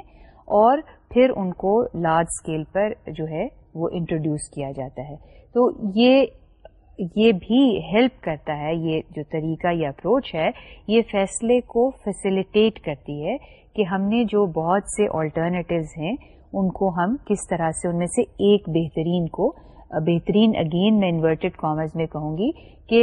اور پھر ان کو لارج اسکیل پر جو ہے، وہ انٹروڈیوس کیا جاتا ہے۔ تو یہ یہ بھی ہیلپ کرتا ہے، یہ جو طریقہ یا اپروچ ہے، یہ فیصلے کو فیسیلیٹیٹ کرتی ہے کہ ہم نے جو بہت سے آلٹرنیٹیوز ہیں، ان کو ہم کس طرح سے، ان میں سے ایک بہترین کو، بہترین اگین میں انورٹیڈ کامرس میں کہوں گی کہ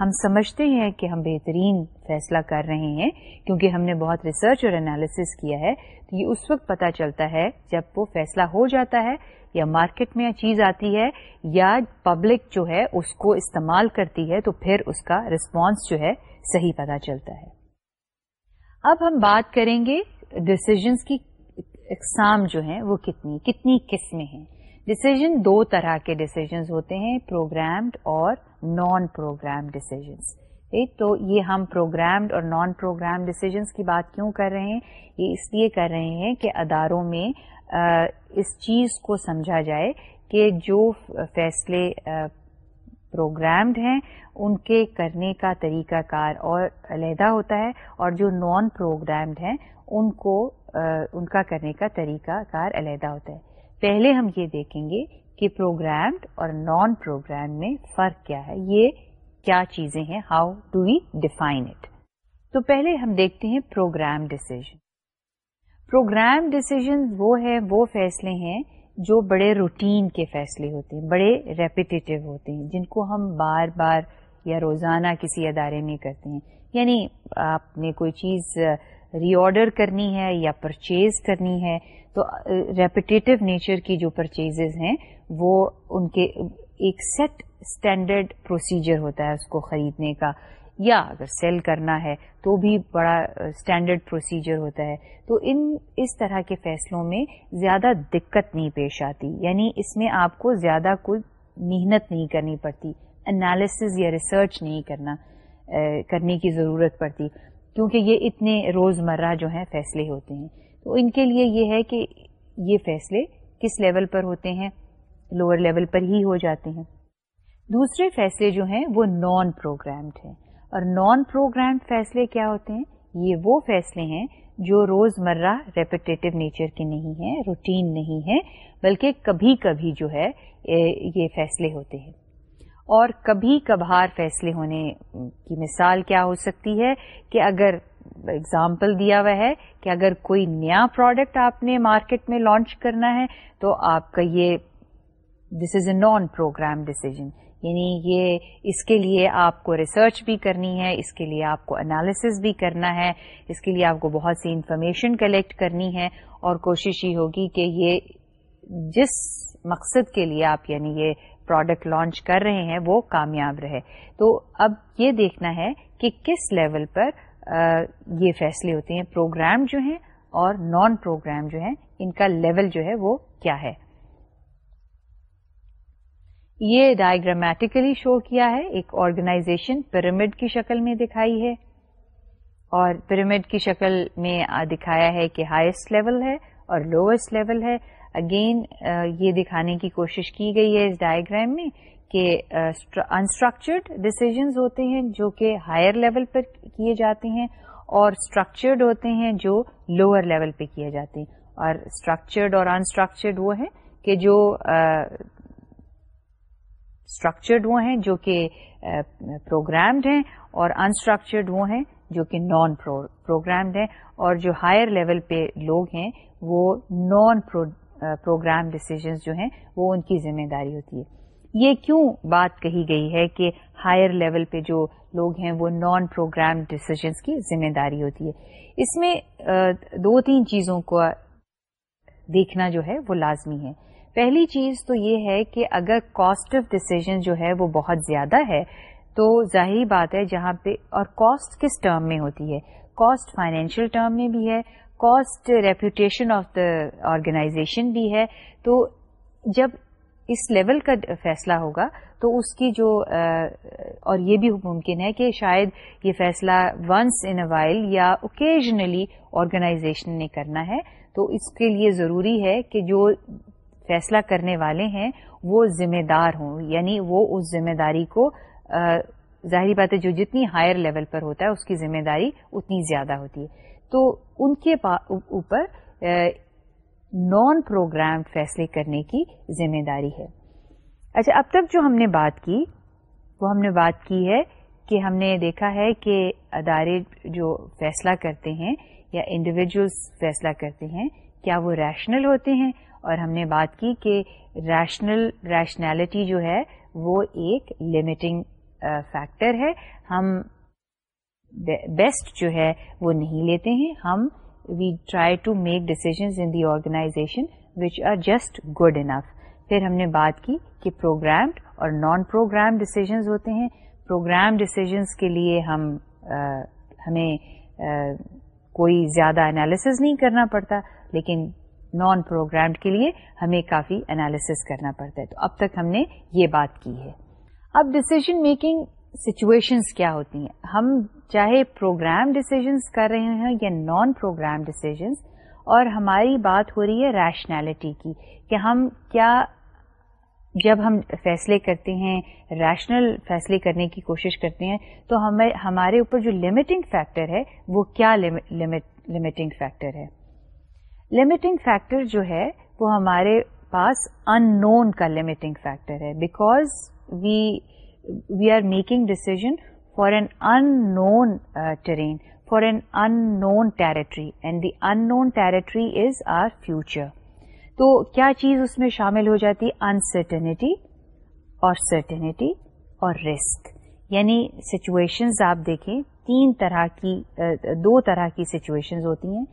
ہم سمجھتے ہیں کہ ہم بہترین فیصلہ کر رہے ہیں کیونکہ ہم نے بہت ریسرچ اور انالیسس کیا ہے۔ تو یہ اس وقت پتا چلتا ہے جب وہ فیصلہ ہو جاتا ہے یا مارکیٹ میں چیز آتی ہے یا پبلک جو ہے، اس کو استعمال کرتی ہے تو پھر اس کا ریسپانس جو ہے صحیح پتا چلتا ہے۔ اب ہم بات کریں گے ڈسیزنس کی اقسام جو ہیں وہ کتنی کتنی قسمیں ہیں۔ ڈسیزن دو طرح کے ڈسیزنس ہوتے ہیں پروگرامڈ اور نان پروگرام ڈسیزنس تو یہ ہم پروگرامڈ اور نان پروگرام ڈسیزنس کی بات کیوں کر رہے ہیں؟ یہ اس لیے کر رہے ہیں کہ اداروں میں اس چیز کو سمجھا جائے کہ جو فیصلے پروگرامڈ ہیں، ان کے کرنے کا طریقہ کار اور علیحدہ ہوتا ہے اور جو نان پروگرامڈ ہیں، ان کو ان کا کرنے کا طریقہ کار علیحدہ ہوتا ہے۔ پہلے ہم یہ دیکھیں گے کہ پروگرامڈ اور نان پروگرام میں فرق کیا ہے۔ یہ کیا چیزیں ہیں؟ How do we define it تو پہلے ہم دیکھتے ہیں پروگرام ڈسیزن پروگرام ڈسیزن وہ ہے وہ فیصلے ہیں جو بڑے روٹین کے فیصلے ہوتے ہیں، بڑے ریپیٹیو ہوتے ہیں، جن کو ہم بار بار یا روزانہ کسی ادارے میں کرتے ہیں۔ یعنی آپ نے کوئی چیز ری آرڈر کرنی ہے یا پرچیز کرنی ہے، تو ریپیٹیو نیچر کی جو پرچیزز ہیں، وہ ان کے ایک سیٹ اسٹینڈرڈ پروسیجر ہوتا ہے اس کو خریدنے کا۔ یا اگر سیل کرنا ہے تو بھی بڑا اسٹینڈرڈ پروسیجر ہوتا ہے۔ تو ان، اس طرح کے فیصلوں میں زیادہ دقت نہیں پیش آتی۔ یعنی اس میں آپ کو زیادہ کوئی محنت نہیں کرنی پڑتی انالیسز یا ریسرچ نہیں کرنا کرنے کی ضرورت پڑتی۔ کیونکہ یہ اتنے روزمرہ جو ہیں فیصلے ہوتے ہیں۔ تو ان کے لیے یہ ہے کہ یہ فیصلے کس لیول پر ہوتے ہیں؟ لوور لیول پر ہی ہو جاتے ہیں۔ دوسرے فیصلے جو ہیں وہ نان پروگرامڈ ہیں۔ اور نان پروگرامڈ فیصلے کیا ہوتے ہیں؟ یہ وہ فیصلے ہیں جو روز مرہ ریپیٹیو نیچر کے نہیں ہیں روٹین نہیں ہے بلکہ کبھی کبھی جو ہے یہ فیصلے ہوتے ہیں۔ اور کبھی کبھار فیصلے ہونے کی مثال کیا ہو سکتی ہے کہ اگر اگزامپل دیا ہوا ہے کہ اگر کوئی نیا پروڈکٹ آپ نے مارکیٹ میں لانچ کرنا ہے تو آپ کا یہ this is a non programme decision یعنی یہ اس کے لیے آپ کو ریسرچ بھی کرنی ہے، اس کے لیے آپ کو انالیسس بھی کرنا ہے، اس کے لیے آپ کو بہت سی انفارمیشن کلیکٹ کرنی ہے اور کوشش یہ ہوگی کہ یہ جس مقصد کے لیے آپ یعنی یہ پروڈکٹ لانچ کر رہے ہیں، وہ کامیاب رہے۔ تو اب یہ دیکھنا ہے کہ کس لیول پر یہ فیصلے ہوتے ہیں۔ پروگرام جو ہیں اور نان پروگرام جو ہیں، ان کا لیول جو ہے وہ کیا ہے۔ یہ ڈائگرامیٹیکلی شو کیا ہے، ایک آرگنائزیشن پیرامڈ کی شکل میں دکھائی ہے۔ اور پیرامڈ کی شکل میں دکھایا ہے کہ ہائیسٹ لیول ہے اور لوئسٹ لیول ہے۔ اگین یہ دکھانے کی کوشش کی گئی ہے اس ڈائگرام میں کہ انسٹرکچرڈ ڈسیزنز ہوتے ہیں جو کہ ہائر لیول پر کیے جاتے ہیں اور اسٹرکچرڈ ہوتے ہیں جو لوور لیول پہ کیے جاتے ہیں۔ اور اسٹرکچرڈ اور انسٹرکچرڈ وہ ہیں کہ جو اسٹرکچرڈ وہ ہیں جو کہ uh, پروگرامڈ ہیں اور انسٹرکچرڈ وہ ہیں جو کہ نان پروگرامڈ ہیں اور جو ہائر لیول پہ لوگ ہیں وہ نان پروگرام ڈسیزنز جو ہیں وہ ان کی ذمہ داری ہوتی ہے۔ یہ کیوں بات کہی گئی ہے کہ ہائر لیول پہ جو لوگ ہیں وہ نان پروگرام ڈسیزنس کی ذمہ داری ہوتی ہے؟ اس میں uh, دو تین چیزوں کو دیکھنا جو ہے وہ لازمی ہے۔ پہلی چیز تو یہ ہے کہ اگر کاسٹ آف ڈسیزن جو ہے وہ بہت زیادہ ہے، تو ظاہری بات ہے جہاں پہ، اور کاسٹ کس ٹرم میں ہوتی ہے؟ کاسٹ فائنینشیل ٹرم میں بھی ہے cost reputation of the organisation بھی ہے۔ تو جب اس لیول کا فیصلہ ہوگا، تو اس کی جو اور یہ بھی ممکن ہے کہ شاید یہ فیصلہ ونس ان اے وائل یا اوکیجنلی آرگنائزیشن نے کرنا ہے۔ تو اس کے لیے ضروری ہے کہ جو فیصلہ کرنے والے ہیں، وہ ذمہ دار ہوں۔ یعنی وہ اس ذمہ داری کو ظاہری بات ہے جو جتنی ہائر لیول پر ہوتا ہے، اس کی ذمہ داری اتنی زیادہ ہوتی ہے۔ تو ان کے اوپر نان پروگرام فیصلے کرنے کی ذمہ داری ہے۔ اچھا اب تک جو ہم نے بات کی، وہ ہم نے بات کی ہے کہ ہم نے دیکھا ہے کہ ادارے جو فیصلہ کرتے ہیں یا انڈیویجلس فیصلہ کرتے ہیں، کیا وہ ریشنل ہوتے ہیں؟ اور ہم نے بات کی کہ ریشنل ریشنلٹی جو ہے وہ ایک لمیٹنگ فیکٹر ہے۔ ہم بیسٹ جو ہے وہ نہیں لیتے ہیں۔ ہم we try to make decisions in the organisation which are just good enough پھر ہم نے بات کی کہ پروگرامڈ اور نان پروگرام ڈسیزنز ہوتے ہیں۔ پروگرام ڈسیزنس کے لیے ہم ہمیں کوئی زیادہ انالیسز نہیں کرنا پڑتا۔ لیکن نان پروگرامڈ کے لیے ہمیں کافی انالیسز کرنا پڑتا ہے۔ تو اب تک ہم نے یہ بات کی ہے۔ اب ڈسیزن میکنگ سچویشنز کیا ہوتی ہیں؟ ہم چاہے پروگرام ڈسیزنس کر رہے ہیں یا نان پروگرام ڈسیزنس اور ہماری بات ہو رہی ہے ریشنلٹی کی کہ ہم کیا جب ہم فیصلے کرتے ہیں ریشنل فیصلے کرنے کی کوشش کرتے ہیں، تو ہمیں ہمارے اوپر جو لمیٹنگ فیکٹر ہے، وہ کیا لمیٹنگ فیکٹر ہے؟ لمیٹنگ فیکٹر جو ہے وہ ہمارے پاس ان نون کا لمیٹنگ فیکٹر ہے because we we are making decision for an unknown terrain for an unknown territory and the unknown territory is our future تو کیا چیز اس میں شامل ہو جاتی؟ انسرٹنیٹی اور سرٹنیٹی اور رسک یعنی سچویشنز آپ دیکھیں، تین طرح کی uh, دو طرح کی سچویشنز ہوتی ہیں۔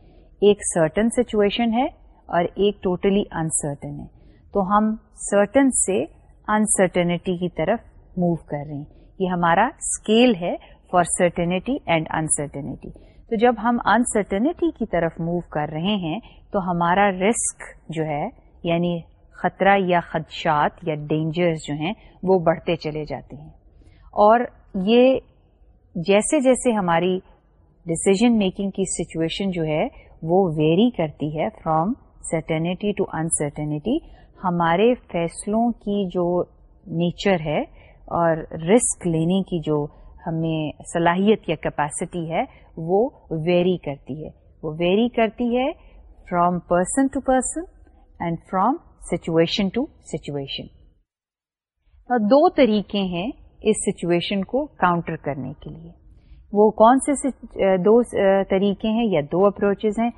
ایک سرٹن سچویشن ہے اور ایک ٹوٹلی انسرٹن ہے۔ تو ہم سرٹن سے انسرٹنیٹی کی طرف موو کر رہے ہیں یہ ہمارا اسکیل ہے فار سرٹنیٹی اینڈ انسرٹنیٹی تو جب ہم انسرٹنیٹی کی طرف موو کر رہے ہیں تو ہمارا رسک جو ہے یعنی خطرہ یا خدشات یا ڈینجرز جو ہیں، وہ بڑھتے چلے جاتے ہیں۔ اور یہ جیسے جیسے ہماری ڈسیزن میکنگ کی سچویشن جو ہے وہ ویری کرتی ہے فرام سرٹنیٹی ٹو انسرٹنیٹی ہمارے فیصلوں کی جو نیچر ہے اور رسک لینے کی جو ہمیں صلاحیت یا کیپیسٹی ہے، وہ ویری کرتی ہے۔ وہ ویری کرتی ہے from person to person and from situation to situation دو طریقے ہیں اس سچویشن کو کاؤنٹر کرنے کے لیے۔ وہ کون سے دو طریقے ہیں یا دو اپروچز ہیں؟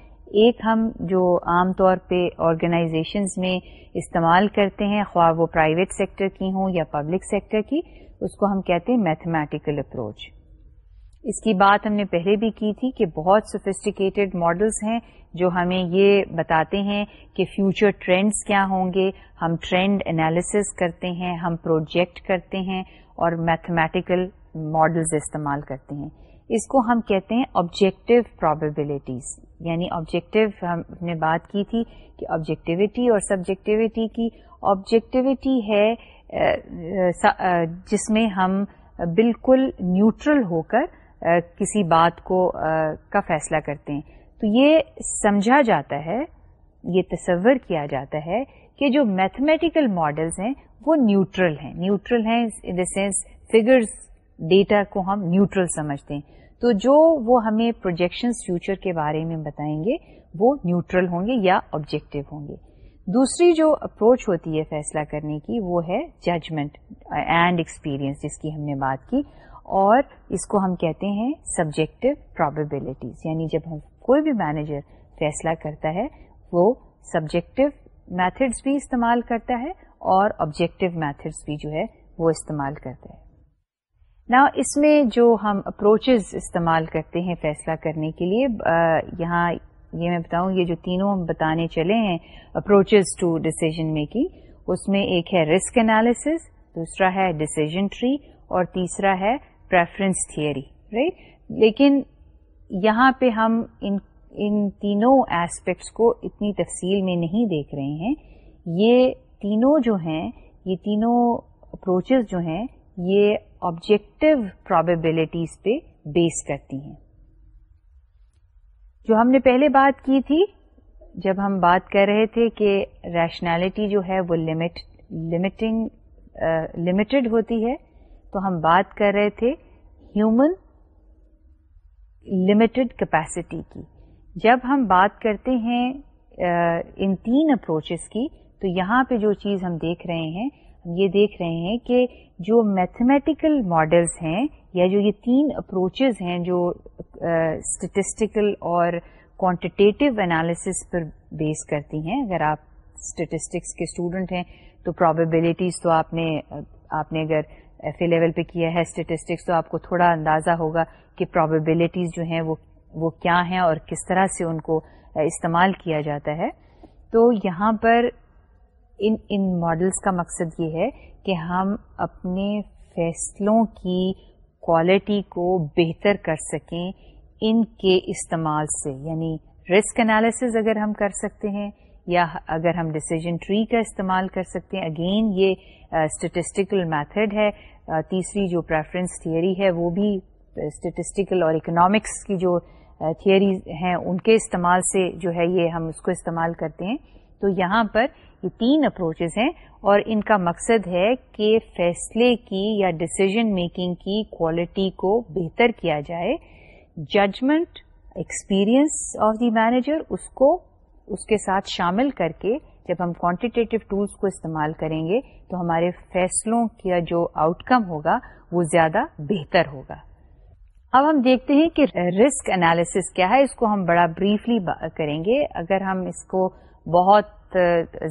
ایک ہم جو عام طور پہ آرگنائزیشنز میں استعمال کرتے ہیں، خواہ وہ پرائیویٹ سیکٹر کی ہوں یا پبلک سیکٹر کی، اس کو ہم کہتے ہیں میتھمیٹیکل اپروچ اس کی بات ہم نے پہلے بھی کی تھی کہ بہت سوفسٹیکیٹڈ ماڈلس ہیں جو ہمیں یہ بتاتے ہیں کہ فیوچر ٹرینڈز کیا ہوں گے۔ ہم ٹرینڈ انالیسس کرتے ہیں، ہم پروجیکٹ کرتے ہیں اور میتھمیٹیکل ماڈلز استعمال کرتے ہیں۔ اس کو ہم کہتے ہیں آبجیکٹو پرابیبلٹیز یعنی آبجیکٹو ہم نے بات کی تھی کہ آبجیکٹیوٹی اور سبجیکٹیوٹی کی۔ آبجیکٹیوٹی ہے جس میں ہم بالکل نیوٹرل ہو کر کسی بات کو کا فیصلہ کرتے ہیں۔ تو یہ سمجھا جاتا ہے، یہ تصور کیا جاتا ہے کہ جو میتھمیٹیکل ماڈلز ہیں، وہ نیوٹرل ہیں۔ نیوٹرل ہیں in the sense figures data کو ہم نیوٹرل سمجھتے ہیں۔ تو جو وہ ہمیں پروجیکشنز فیوچر کے بارے میں بتائیں گے، وہ نیوٹرل ہوں گے یا آبجیکٹو ہوں گے۔ دوسری جو اپروچ ہوتی ہے فیصلہ کرنے کی، وہ ہے ججمنٹ اینڈ ایکسپیرئنس جس کی ہم نے بات کی۔ اور اس کو ہم کہتے ہیں سبجیکٹو پرابیبلٹیز یعنی جب ہم کوئی بھی مینیجر فیصلہ کرتا ہے، وہ سبجیکٹو میتھڈز بھی استعمال کرتا ہے اور آبجیکٹو میتھڈز بھی جو ہے وہ استعمال کرتا ہے۔ نا، اس میں جو ہم اپروچز استعمال کرتے ہیں فیصلہ کرنے کے لیے یہاں یہ میں بتاؤں، یہ جو تینوں ہم بتانے چلے ہیں اپروچز ٹو ڈسیزن میکنگ اس میں ایک ہے رسک انالیسز دوسرا ہے ڈسیزن ٹری اور تیسرا ہے پریفرنس تھیئری رائٹ لیکن یہاں پہ ہم ان ان تینوں ایسپیکٹس کو اتنی تفصیل میں نہیں دیکھ رہے ہیں۔ یہ تینوں جو ہیں، یہ تینوں اپروچز جو ہیں، یہ آبجیکٹو پرابیبلٹیز پہ بیس کرتی ہیں۔ جو ہم نے پہلے بات کی تھی، جب ہم بات کر رہے تھے کہ ریشنالٹی جو ہے وہ لمٹ لمیٹنگ لمیٹڈ ہوتی ہے، تو ہم بات کر رہے تھے ہیومن لمیٹڈ کیپیسٹی کی۔ جب ہم بات کرتے ہیں ان تین اپروچز کی، تو یہاں پہ جو چیز ہم دیکھ رہے ہیں ہم یہ دیکھ رہے ہیں کہ جو میتھمیٹیکل ماڈلز ہیں یا جو یہ تین اپروچز ہیں جو اسٹیٹسٹیکل اور کوانٹیٹیو انالیسس پر بیس کرتی ہیں، اگر آپ اسٹیٹسٹکس کے اسٹوڈنٹ ہیں تو پرابیبلٹیز تو آپ نے آپ نے اگر ایف اے لیول پہ کیا ہے اسٹیٹسٹکس تو آپ کو تھوڑا اندازہ ہوگا کہ پرابیبلٹیز جو ہیں وہ وہ کیا ہیں اور کس طرح سے ان کو استعمال کیا جاتا ہے۔ تو یہاں پر ان ان ماڈلس کا مقصد یہ ہے کہ ہم اپنے فیصلوں کی کوالٹی کو بہتر کر سکیں ان کے استعمال سے۔ یعنی رسک انالیسز اگر ہم کر سکتے ہیں یا اگر ہم ڈسیزن ٹری کا استعمال کر سکتے ہیں۔ اگین یہ uh, اسٹیٹسٹیکل میتھڈ ہے۔ uh, تیسری جو پریفرنس تھیئری ہے وہ بھی uh, اسٹیٹسٹیکل اور اکنامکس کی جو تھیئریز ہیں ان کے استعمال سے جو ہے یہ ہم اس کو استعمال کرتے ہیں۔ تو یہاں پر یہ تین اپروچز ہیں اور ان کا مقصد ہے کہ فیصلے کی یا ڈسیزن میکنگ کی کوالٹی کو بہتر کیا جائے۔ Judgement experience of the manager اس کو، اس کے ساتھ شامل کر کے جب ہم کوانٹیٹیو ٹولس کو استعمال کریں گے تو ہمارے فیصلوں کا جو آؤٹ کم ہوگا وہ زیادہ بہتر ہوگا۔ اب ہم دیکھتے ہیں کہ رسک انالیسس کیا ہے، اس کو ہم بڑا بریفلی کریں گے۔ اگر ہم اس کو بہت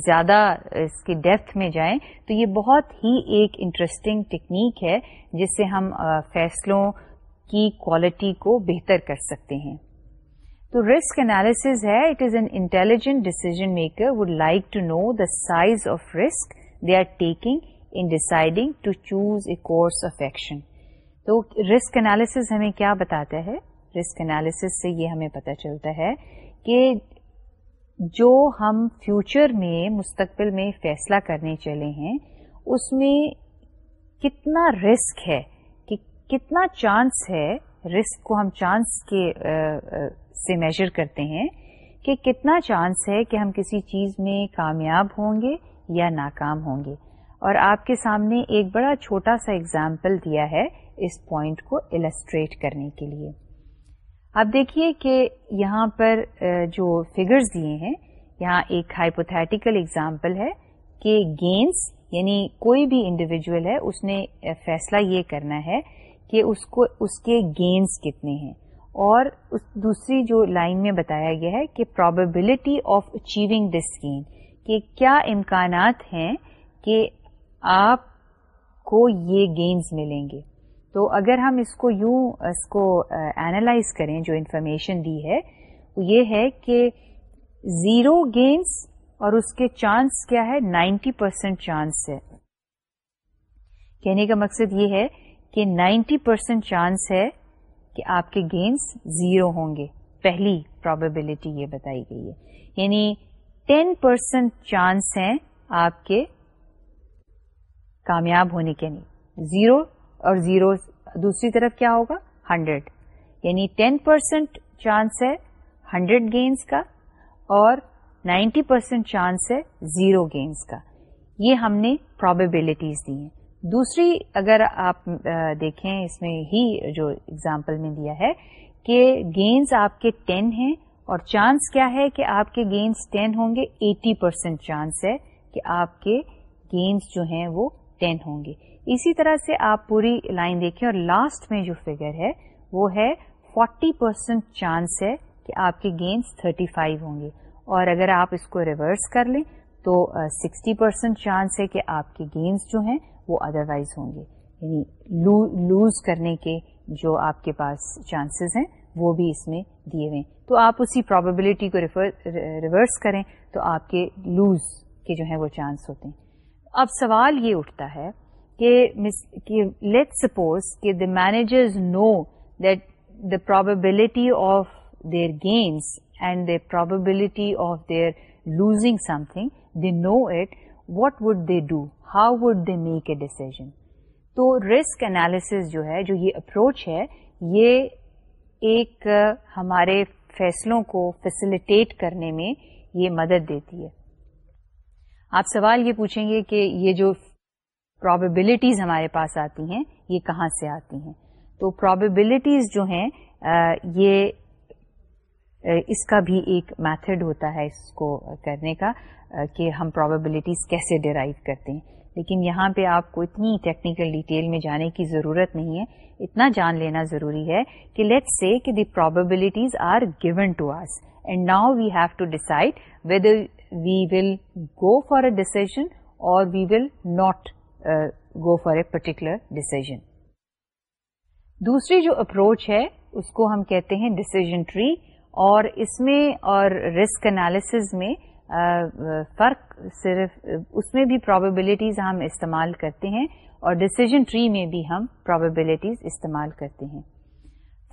زیادہ اس کی ڈیپتھ میں جائیں، تو یہ بہت ہی ایک انٹرسٹنگ ٹیکنیک ہے، جس سے ہم فیصلوں کی کوالٹی کو بہتر کر سکتے ہیں۔ تو رسک انالیس ہے it is an intelligent decision maker would like to know the size of risk they are taking in deciding to choose a course of action تو رسک انالیس ہمیں کیا بتاتا ہے؟ رسک انالیس سے یہ ہمیں پتہ چلتا ہے کہ جو ہم فیوچر میں، مستقبل میں فیصلہ کرنے چلے ہیں، اس میں کتنا رسک ہے، کہ کتنا چانس ہے رسک کو ہم چانس کے سے میجر کرتے ہیں، کہ کتنا چانس ہے کہ ہم کسی چیز میں کامیاب ہوں گے یا ناکام ہوں گے۔ اور آپ کے سامنے ایک بڑا چھوٹا سا اگزامپل دیا ہے اس پوائنٹ کو السٹریٹ کرنے کے لیے۔ اب دیکھیے کہ یہاں پر جو فگرز دیے ہیں، یہاں ایک ہائپوتھیٹیکل اگزامپل ہے کہ گینس یعنی کوئی بھی انڈیویجل ہے، اس نے فیصلہ یہ کرنا ہے کہ اس کو، اس کے گینس کتنے ہیں۔ اور اس دوسری جو لائن میں بتایا گیا ہے کہ probability of achieving this gain کہ کیا امکانات ہیں کہ آپ کو یہ گینز ملیں گے۔ تو اگر ہم اس کو یوں، اس کو اینالائز کریں جو انفارمیشن دی ہے، وہ یہ ہے کہ زیرو گینز اور اس کے چانس کیا ہے؟ نائنٹی پرسینٹ چانس ہے۔ کہنے کا مقصد یہ ہے کہ نائنٹی پرسینٹ چانس ہے کہ آپ کے گینس زیرو ہوں گے۔ پہلی پرابیبلٹی یہ بتائی گئی ہے۔ یعنی ٹین پرسینٹ چانس ہیں آپ کے کامیاب ہونے کے نہیں زیرو اور زیرو دوسری طرف کیا ہوگا؟ ہنڈریڈ. یعنی ٹین پرسینٹ چانس ہے ہنڈریڈ گینس کا اور نائنٹی پرسینٹ چانس ہے زیرو گینس کا. یہ ہم نے پرابیبلٹیز دی ہیں. دوسری اگر آپ دیکھیں، اس میں ہی جو اگزامپل میں دیا ہے کہ گینز آپ کے ٹین ہیں اور چانس کیا ہے کہ آپ کے گینز ٹین ہوں گے؟ ایٹی پرسینٹ چانس ہے کہ آپ کے گینز جو ہیں وہ ٹین ہوں گے. اسی طرح سے آپ پوری لائن دیکھیں اور لاسٹ میں جو فگر ہے، وہ ہے فورٹی پرسینٹ چانس ہے کہ آپ کے گینز تھرٹی فائیو ہوں گے اور اگر آپ اس کو ریورس کر لیں تو سکسٹی پرسینٹ چانس ہے کہ آپ کے گینز جو ہیں، وہ ادروائز ہوں گے یعنی لوز کرنے کے جو آپ کے پاس چانسز ہیں، وہ بھی اس میں دیے ہوئے تو آپ اسی پرابیبلٹی کو ریورس کریں تو آپ کے لوز کے جو ہیں، وہ چانس ہوتے ہیں۔ اب سوال یہ اٹھتا ہے کہ لیٹ سپوز کہ the managers know that the probability of their gains and the probability of their losing something they know it what would they do how would they make a decision تو risk analysis جو ہے، جو یہ approach ہے، یہ ایک، ہمارے فیصلوں کو فیسلٹیٹ کرنے میں یہ مدد دیتی ہے۔ آپ سوال یہ پوچھیں گے کہ یہ جو پرابیبلٹیز ہمارے پاس آتی ہیں، یہ کہاں سے آتی ہیں؟ تو پرابیبلٹیز جو ہیں یہ اس کا بھی ایک میتھڈ ہوتا ہے اس کو کرنے کا کہ ہم پرابیبلٹیز کیسے ڈرائیو کرتے ہیں۔ لیکن یہاں پہ آپ کو اتنی ٹیکنیکل ڈیٹیل میں جانے کی ضرورت نہیں ہے۔ اتنا جان لینا ضروری ہے کہ لیٹ سے کہ the probabilities are given to us and now we have to decide whether we will go for a decision or we will not go for a particular decision دوسری جو اپروچ ہے، اس کو ہم کہتے ہیں decision tree اور اس میں اور رسک انالیس میں فرق صرف، اس میں بھی پرابیبلٹیز ہم استعمال کرتے ہیں، اور ڈسیزن ٹری میں بھی ہم پرابیبلٹیز استعمال کرتے ہیں۔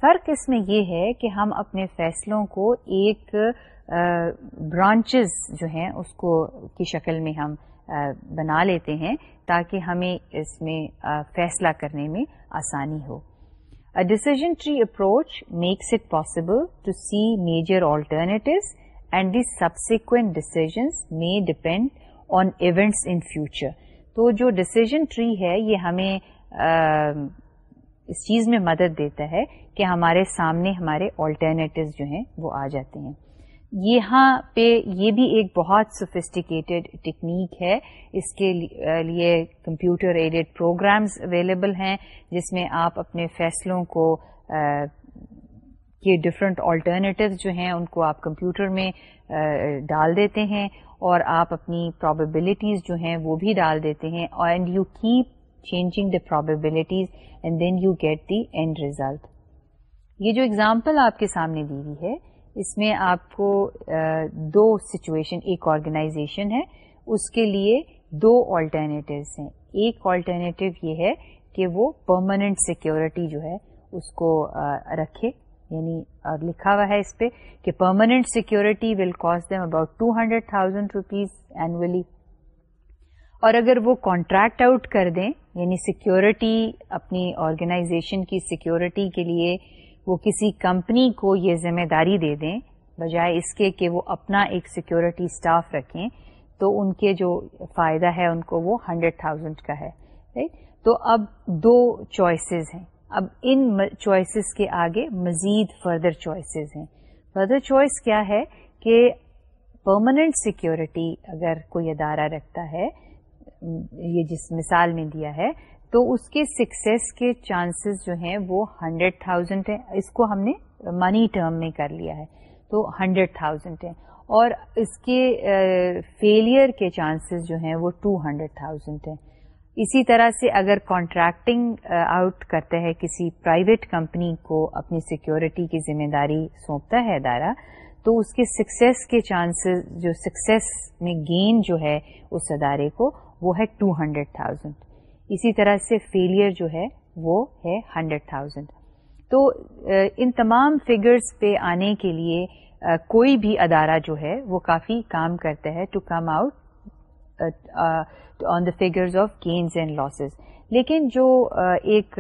فرق اس میں یہ ہے کہ ہم اپنے فیصلوں کو ایک برانچز جو ہیں، اس کو، کی شکل میں ہم بنا لیتے ہیں تاکہ ہمیں اس میں فیصلہ کرنے میں آسانی ہو۔ A decision tree approach makes it possible to see major alternatives and the subsequent decisions میں depend on events in future تو جو ڈسیزن ٹری ہے، یہ ہمیں اس چیز میں مدد دیتا ہے کہ ہمارے سامنے ہمارے آلٹرنیٹیوز جو ہیں وہ آ جاتے ہیں۔ یہاں پہ یہ بھی ایک بہت سوفسٹیکیٹڈ ٹیکنیک ہے۔ اس کے لیے کمپیوٹر ایڈیڈ پروگرامز اویلیبل ہیں، جس میں آپ اپنے فیصلوں کو یہ ڈفرنٹ آلٹرنیٹیوز جو ہیں، ان کو آپ کمپیوٹر میں ڈال دیتے ہیں اور آپ اپنی پرابیبلٹیز جو ہیں، وہ بھی ڈال دیتے ہیں۔ And you keep changing the probabilities and then you get the end result یہ جو اگزامپل آپ کے سامنے دی ہوئی ہے اس میں آپ کو دو سچویشن ایک آرگنائزیشن ہے، اس کے لیے دو آلٹرنیٹیوز ہیں۔ ایک آلٹرنیٹو یہ ہے کہ وہ پرماننٹ سیکورٹی جو ہے، اس کو رکھے۔ یعنی اور لکھا ہوا ہے اس پہ کہ permanent security will cost them about two hundred thousand rupees annually اور اگر وہ کانٹریکٹ آؤٹ کر دیں یعنی سیکورٹی اپنی آرگنائزیشن کی سیکورٹی کے لیے وہ کسی کمپنی کو یہ ذمہ داری دے دیں، بجائے اس کے کہ وہ اپنا ایک سیکورٹی اسٹاف رکھیں، تو ان کے جو فائدہ ہے ان کو وہ ہنڈریڈ تھاؤزینڈ کا ہے تو اب دو چوائسیز ہیں۔ اب ان چوائسیز کے آگے مزید فردر چوائسیز ہیں۔ فردر چوائس کیا ہے کہ پرماننٹ سیکورٹی اگر کوئی ادارہ رکھتا ہے، یہ جس مثال میں دیا ہے تو اس کے سکسیس کے چانسز جو ہیں وہ ہنڈریڈ تھاؤزینڈ ہیں۔ اس کو ہم نے منی ٹرم میں کر لیا ہے۔ تو ہنڈریڈ تھاؤزینڈ ہیں۔ اور اس کے فیلئر کے چانسز جو ہیں وہ ٹو ہنڈریڈ تھاؤزینڈ ہیں۔ اسی طرح سے اگر کانٹریکٹنگ آؤٹ کرتا ہے کسی پرائیویٹ کمپنی کو، اپنی سیکیورٹی کی ذمہ داری سونپتا ہے ادارہ، تو اس کے سکسیس کے چانسز جو سکسیس میں گین جو ہے اس ادارے کو، وہ ہے ٹو ہنڈریڈ تھاؤزینڈ اسی طرح سے فیلئر جو ہے وہ ہے ہنڈریڈ تھاؤزینڈ تو ان تمام فگرز پہ آنے کے لیے کوئی بھی ادارہ جو ہے وہ کافی کام کرتا ہے to come out on the figures of gains and losses لیکن جو ایک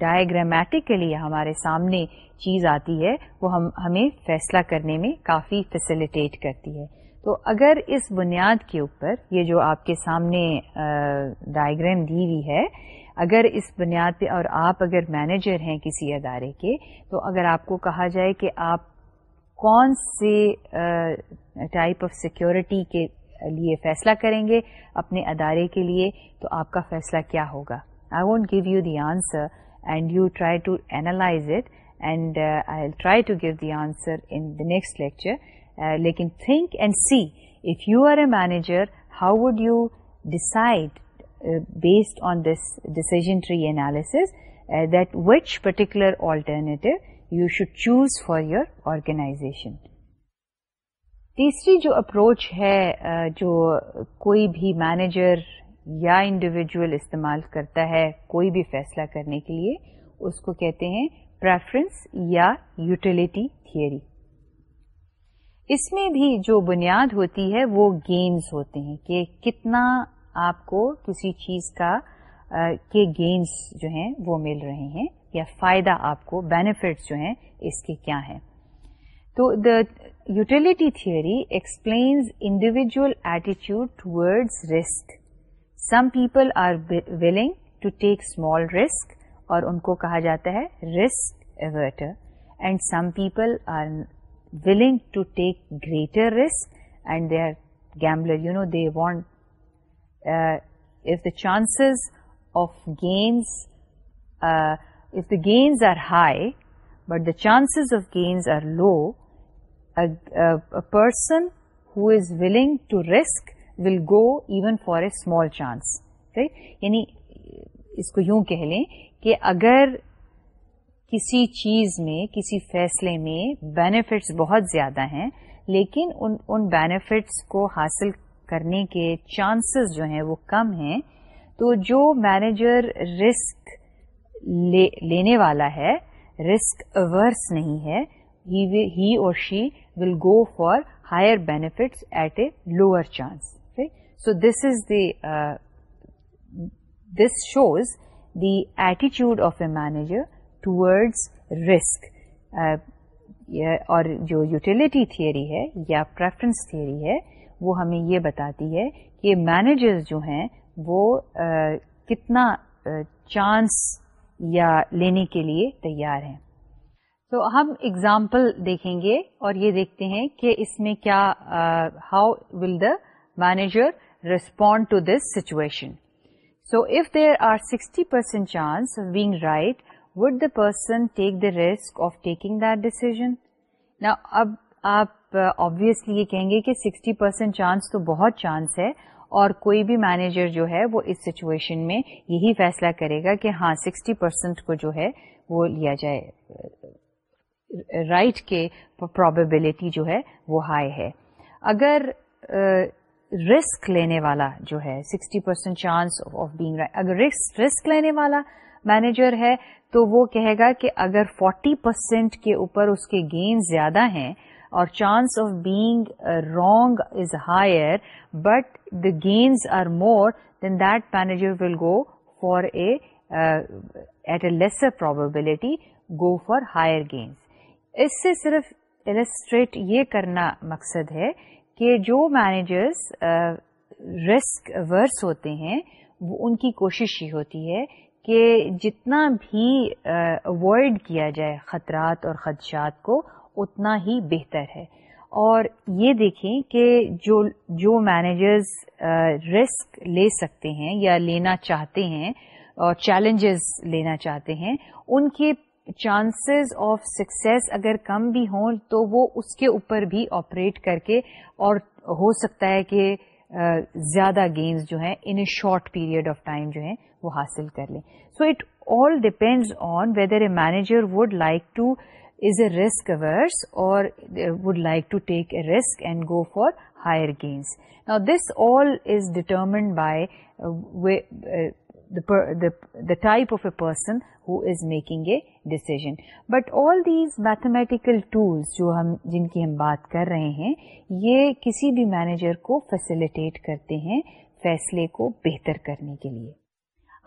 ڈائیگرامیٹیکلی ہمارے سامنے چیز آتی ہے، وہ ہم، ہمیں فیصلہ کرنے میں کافی فیسیلیٹیٹ کرتی ہے۔ تو اگر اس بنیاد کے اوپر یہ جو آپ کے سامنے ڈائیگرام دی ہوئی ہے، اگر اس بنیاد پہ اور آپ اگر مینیجر ہیں کسی ادارے کے، تو اگر آپ کو کہا جائے کہ آپ کون سے ٹائپ آف سیکورٹی کے لیے فیصلہ کریں گے اپنے ادارے کے لیے، تو آپ کا فیصلہ کیا ہوگا؟ I won't give you the answer and you try to analyse it and I try to give the answer in the next lecture لیکن think and see if you are a manager how would you decide based on this decision tree analysis that which particular alternative you should choose for your organisation تیسری جو approach ہے جو کوئی بھی manager یا individual استعمال کرتا ہے کوئی بھی فیصلہ کرنے کے لیے اس کو کہتے ہیں پریفرنس یا یوٹیلیٹی تھیئری اس میں بھی جو بنیاد ہوتی ہے وہ گینز ہوتے ہیں کہ کتنا آپ کو کسی چیز کا کے گینز جو ہیں وہ مل رہے ہیں یا فائدہ آپ کو بینیفٹس جو ہیں اس کے کیا ہیں۔ تو the utility theory explains individual ایٹیچیوڈ towards risk some people are willing to take small risk اور ان کو کہا جاتا ہے risk averter and some people are willing to take greater risk and they are gambler you know they want if the chances of gains if the gains are high but the chances of gains are low person who is willing to risk will go even for a small chance یعنی اس کو یوں کہہ لیں کہ اگر کسی چیز میں، کسی فیصلے میں بینیفٹس بہت زیادہ ہیں، لیکن ان ان بینیفٹس کو حاصل کرنے کے چانسز جو ہیں وہ کم ہیں۔ تو جو مینیجر رسک لینے والا ہے رسک اوورس نہیں ہے ہی اور she will go for higher benefits at a lower chance so this is the this shows the ایٹیچیوڈ of a manager towards risk uh, اور جو یوٹیلیٹی تھیئری ہے یا پریفرنس تھیئری ہے، وہ ہمیں یہ بتاتی ہے کہ مینیجرز جو ہیں وہ uh, کتنا uh, چانس یا لینے کے لیے تیار ہیں. تو ہم اگزامپل دیکھیں گے اور یہ دیکھتے ہیں کہ اس میں کیا how will the manager respond to this situation so if there are sixty percent chance of being right would the person take the risk of taking that decision نا اب آپ آبویسلی یہ کہیں گے کہ سکسٹی پرسینٹ چانس تو بہت chance ہے اور کوئی بھی مینیجر جو ہے وہ اس سچویشن میں یہی فیصلہ کرے گا کہ ہاں سکسٹی پرسینٹ کو جو ہے وہ لیا جائے uh, رائٹ کے پرابیبلٹی جو ہے وہ ہائی ہے۔ اگر uh, رسک لینے والا جو ہے sixty percent chance of being right اگر رسک لینے والا مینیجر ہے تو وہ کہے گا کہ اگر فورٹی پرسینٹ کے اوپر اس کے گین زیادہ ہیں اور chance of being wrong is higher but the gains are more then that manager will go for a at a lesser probability go for higher gains اس سے صرف السٹریٹ یہ کرنا مقصد ہے کہ جو مینیجرس رسک ورس ہوتے ہیں وہ ان کی کوشش یہ ہوتی ہے کہ جتنا بھی اوائڈ کیا جائے خطرات اور خدشات کو، اتنا ہی بہتر ہے۔ اور یہ دیکھیں کہ جو جو مینیجرز رسک لے سکتے ہیں یا لینا چاہتے ہیں، اور چیلنجز لینا چاہتے ہیں، ان کے چانسز آف سکسیس اگر کم بھی ہوں تو وہ اس کے اوپر بھی آپریٹ کر کے، اور ہو سکتا ہے کہ زیادہ گینز جو ہیں in a short period of time جو ہیں وہ حاصل کر لیں۔ So it all depends on whether a manager would like to is a risk averse اور would like to take a risk and go for higher gains نا this all is determined by the type of a person who is making a decision. But all these mathematical tools جو ہم، جن کی ہم بات کر رہے ہیں، یہ کسی بھی مینیجر کو فیسیلیٹیٹ کرتے ہیں فیصلے کو بہتر کرنے کے لیے۔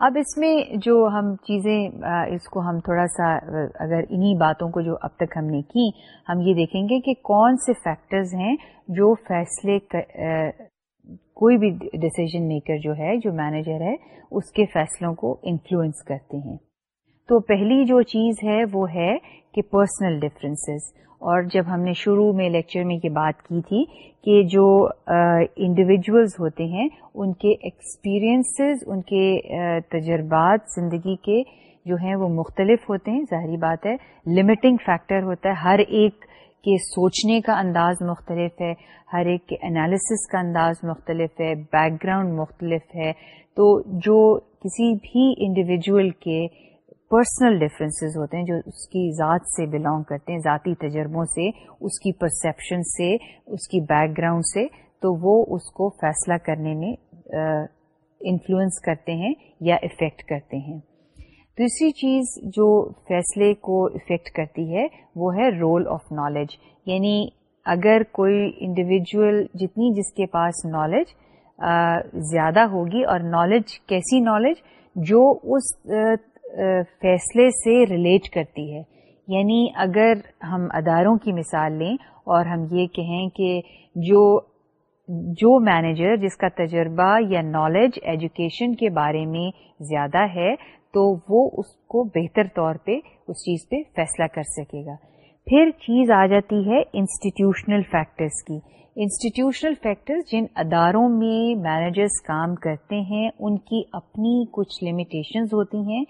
اب اس میں جو ہم چیزیں اس کو ہم تھوڑا سا اگر انہی باتوں کو جو اب تک ہم نے کی، ہم یہ دیکھیں گے کہ کون سے فیکٹرز ہیں جو فیصلے کوئی بھی ڈسیزن میکر جو ہے، جو مینیجر ہے، اس کے فیصلوں کو انفلوئنس کرتے ہیں۔ تو پہلی جو چیز ہے وہ ہے کہ پرسنل ڈفرینسز اور جب ہم نے شروع میں لیکچر میں یہ بات کی تھی کہ جو انڈیویجولز ہوتے ہیں، ان کے ایکسپیرئنسز ان کے تجربات زندگی کے جو ہیں وہ مختلف ہوتے ہیں، ظاہری بات ہے لمیٹنگ فیکٹر ہوتا ہے، ہر ایک کے سوچنے کا انداز مختلف ہے، ہر ایک کے انالیسس کا انداز مختلف ہے بیک گراؤنڈ مختلف ہے، تو جو کسی بھی انڈیویجول کے پرسنل ڈفرینسز ہوتے ہیں جو اس کی ذات سے بلانگ کرتے ہیں، ذاتی تجربوں سے، اس کی پرسپشن سے، اس کی بیک گراؤنڈ سے، تو وہ اس کو فیصلہ کرنے میں انفلوئنس کرتے ہیں یا افیکٹ کرتے ہیں۔ دوسری چیز جو فیصلے کو افیکٹ کرتی ہے، وہ ہے رول آف نالج یعنی اگر کوئی انڈیویجول جتنی جس کے پاس نالج زیادہ ہوگی اور نالج کیسی نالج جو اس فیصلے سے ریلیٹ کرتی ہے۔ یعنی اگر ہم اداروں کی مثال لیں اور ہم یہ کہیں کہ جو جو مینیجر جس کا تجربہ یا نالج ایجوکیشن کے بارے میں زیادہ ہے، تو وہ اس کو بہتر طور پہ اس چیز پہ فیصلہ کر سکے گا۔ پھر چیز آ جاتی ہے انسٹیٹیوشنل فیکٹرز کی۔ انسٹیٹیوشنل فیکٹرز جن اداروں میں مینیجرز کام کرتے ہیں، ان کی اپنی کچھ لمیٹیشنز ہوتی ہیں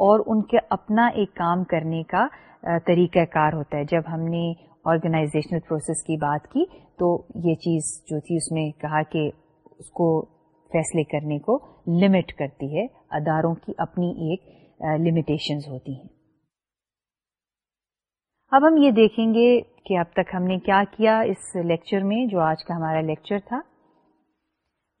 اور ان کے اپنا ایک کام کرنے کا طریقہ کار ہوتا ہے۔ جب ہم نے آرگنائزیشنل پروسیس کی بات کی تو یہ چیز جو تھی، اس میں کہا کہ اس کو فیصلے کرنے کو لمٹ کرتی ہے۔ اداروں کی اپنی ایک لمیٹیشنز ہوتی ہیں۔ اب ہم یہ دیکھیں گے کہ اب تک ہم نے کیا کیا اس لیکچر میں، جو آج کا ہمارا لیکچر تھا۔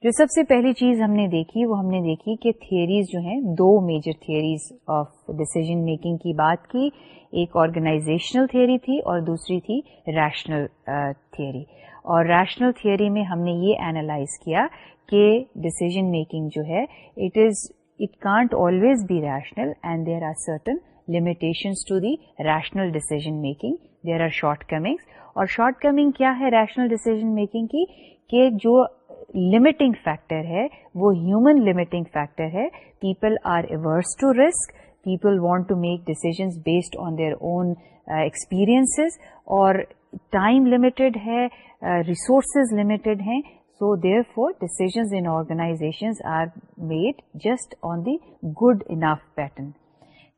جو سب سے پہلی چیز ہم نے دیکھی، وہ ہم نے دیکھی کہ تھیئریز جو ہیں، دو major theories of decision making کی بات کی۔ ایک آرگنائزیشنل تھیئری تھی اور دوسری تھی ریشنل تھیئری اور ریشنل تھیئری میں ہم نے یہ اینالائز کیا کہ ڈسیزن میکنگ جو ہے it is it can't always be rational and there are certain limitations to the rational decision making there are shortcomings اور شارٹ کمنگ کیا ہے ریشنل ڈیسیزن میکنگ کی؟ کہ جو لمیٹنگ فیکٹر ہے، وہ ہیومن لمیٹنگ فیکٹر ہے. People are averse to risk people want to make decisions based on their own experience اور ٹائم لمیٹڈ ہے ریسورسز لمیٹڈ ہیں. So therefore decisions in organizations are made just on the good enough pattern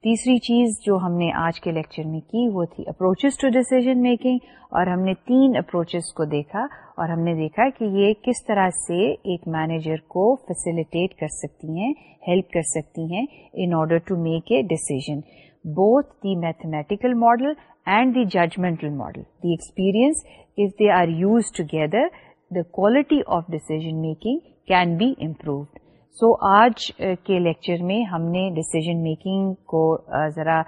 تیسری چیز جو ہم نے آج کے لیکچر میں کی وہ تھی اپروچز ٹو ڈیسیزن میکنگ اور ہم نے تین اپروچز کو دیکھا اور ہم نے دیکھا کہ یہ کس طرح سے ایک مینیجر کو فیسیلیٹیٹ کر سکتی ہیں ہیلپ کر سکتی ہیں in order to make a decision both the mathematical model and the judgmental model the experience if they are used together the quality of decision making can be improved so آج کے lecture میں ہم نے decision making کو ذرا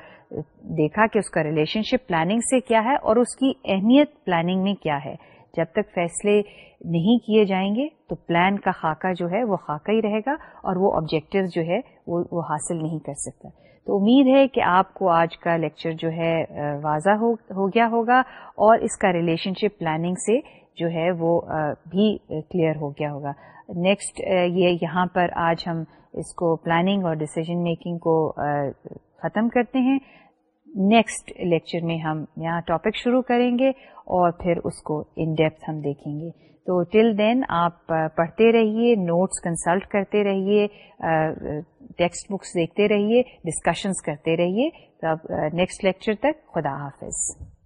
دیکھا کہ اس کا ریلیشن شپ پلاننگ سے کیا ہے اور اس کی اہمیت پلاننگ میں کیا ہے۔ جب تک فیصلے نہیں کیے جائیں گے تو پلان کا خاکہ جو ہے وہ خاکہ ہی رہے گا اور وہ آبجیکٹو جو ہے وہ وہ حاصل نہیں کر سکتا۔ تو امید ہے کہ آپ کو آج کا لیکچر جو ہے واضح ہو گیا ہوگا اور اس کا ریلیشن شپ پلاننگ سے جو ہے وہ بھی کلیئر ہو گیا ہوگا۔ نیکسٹ uh, یہ یہاں پر آج ہم اس کو پلاننگ اور ڈسیزن میکنگ کو uh, ختم کرتے ہیں۔ نیکسٹ لیکچر میں ہم یہاں ٹاپک شروع کریں گے اور پھر اس کو ان ڈیپتھ ہم دیکھیں گے۔ تو ٹل دین آپ uh, پڑھتے رہیے نوٹس کنسلٹ کرتے رہیے ٹیکسٹ بکس دیکھتے رہیے ڈسکشنس کرتے رہیے۔ تو اب نیکسٹ لیکچر تک خدا حافظ۔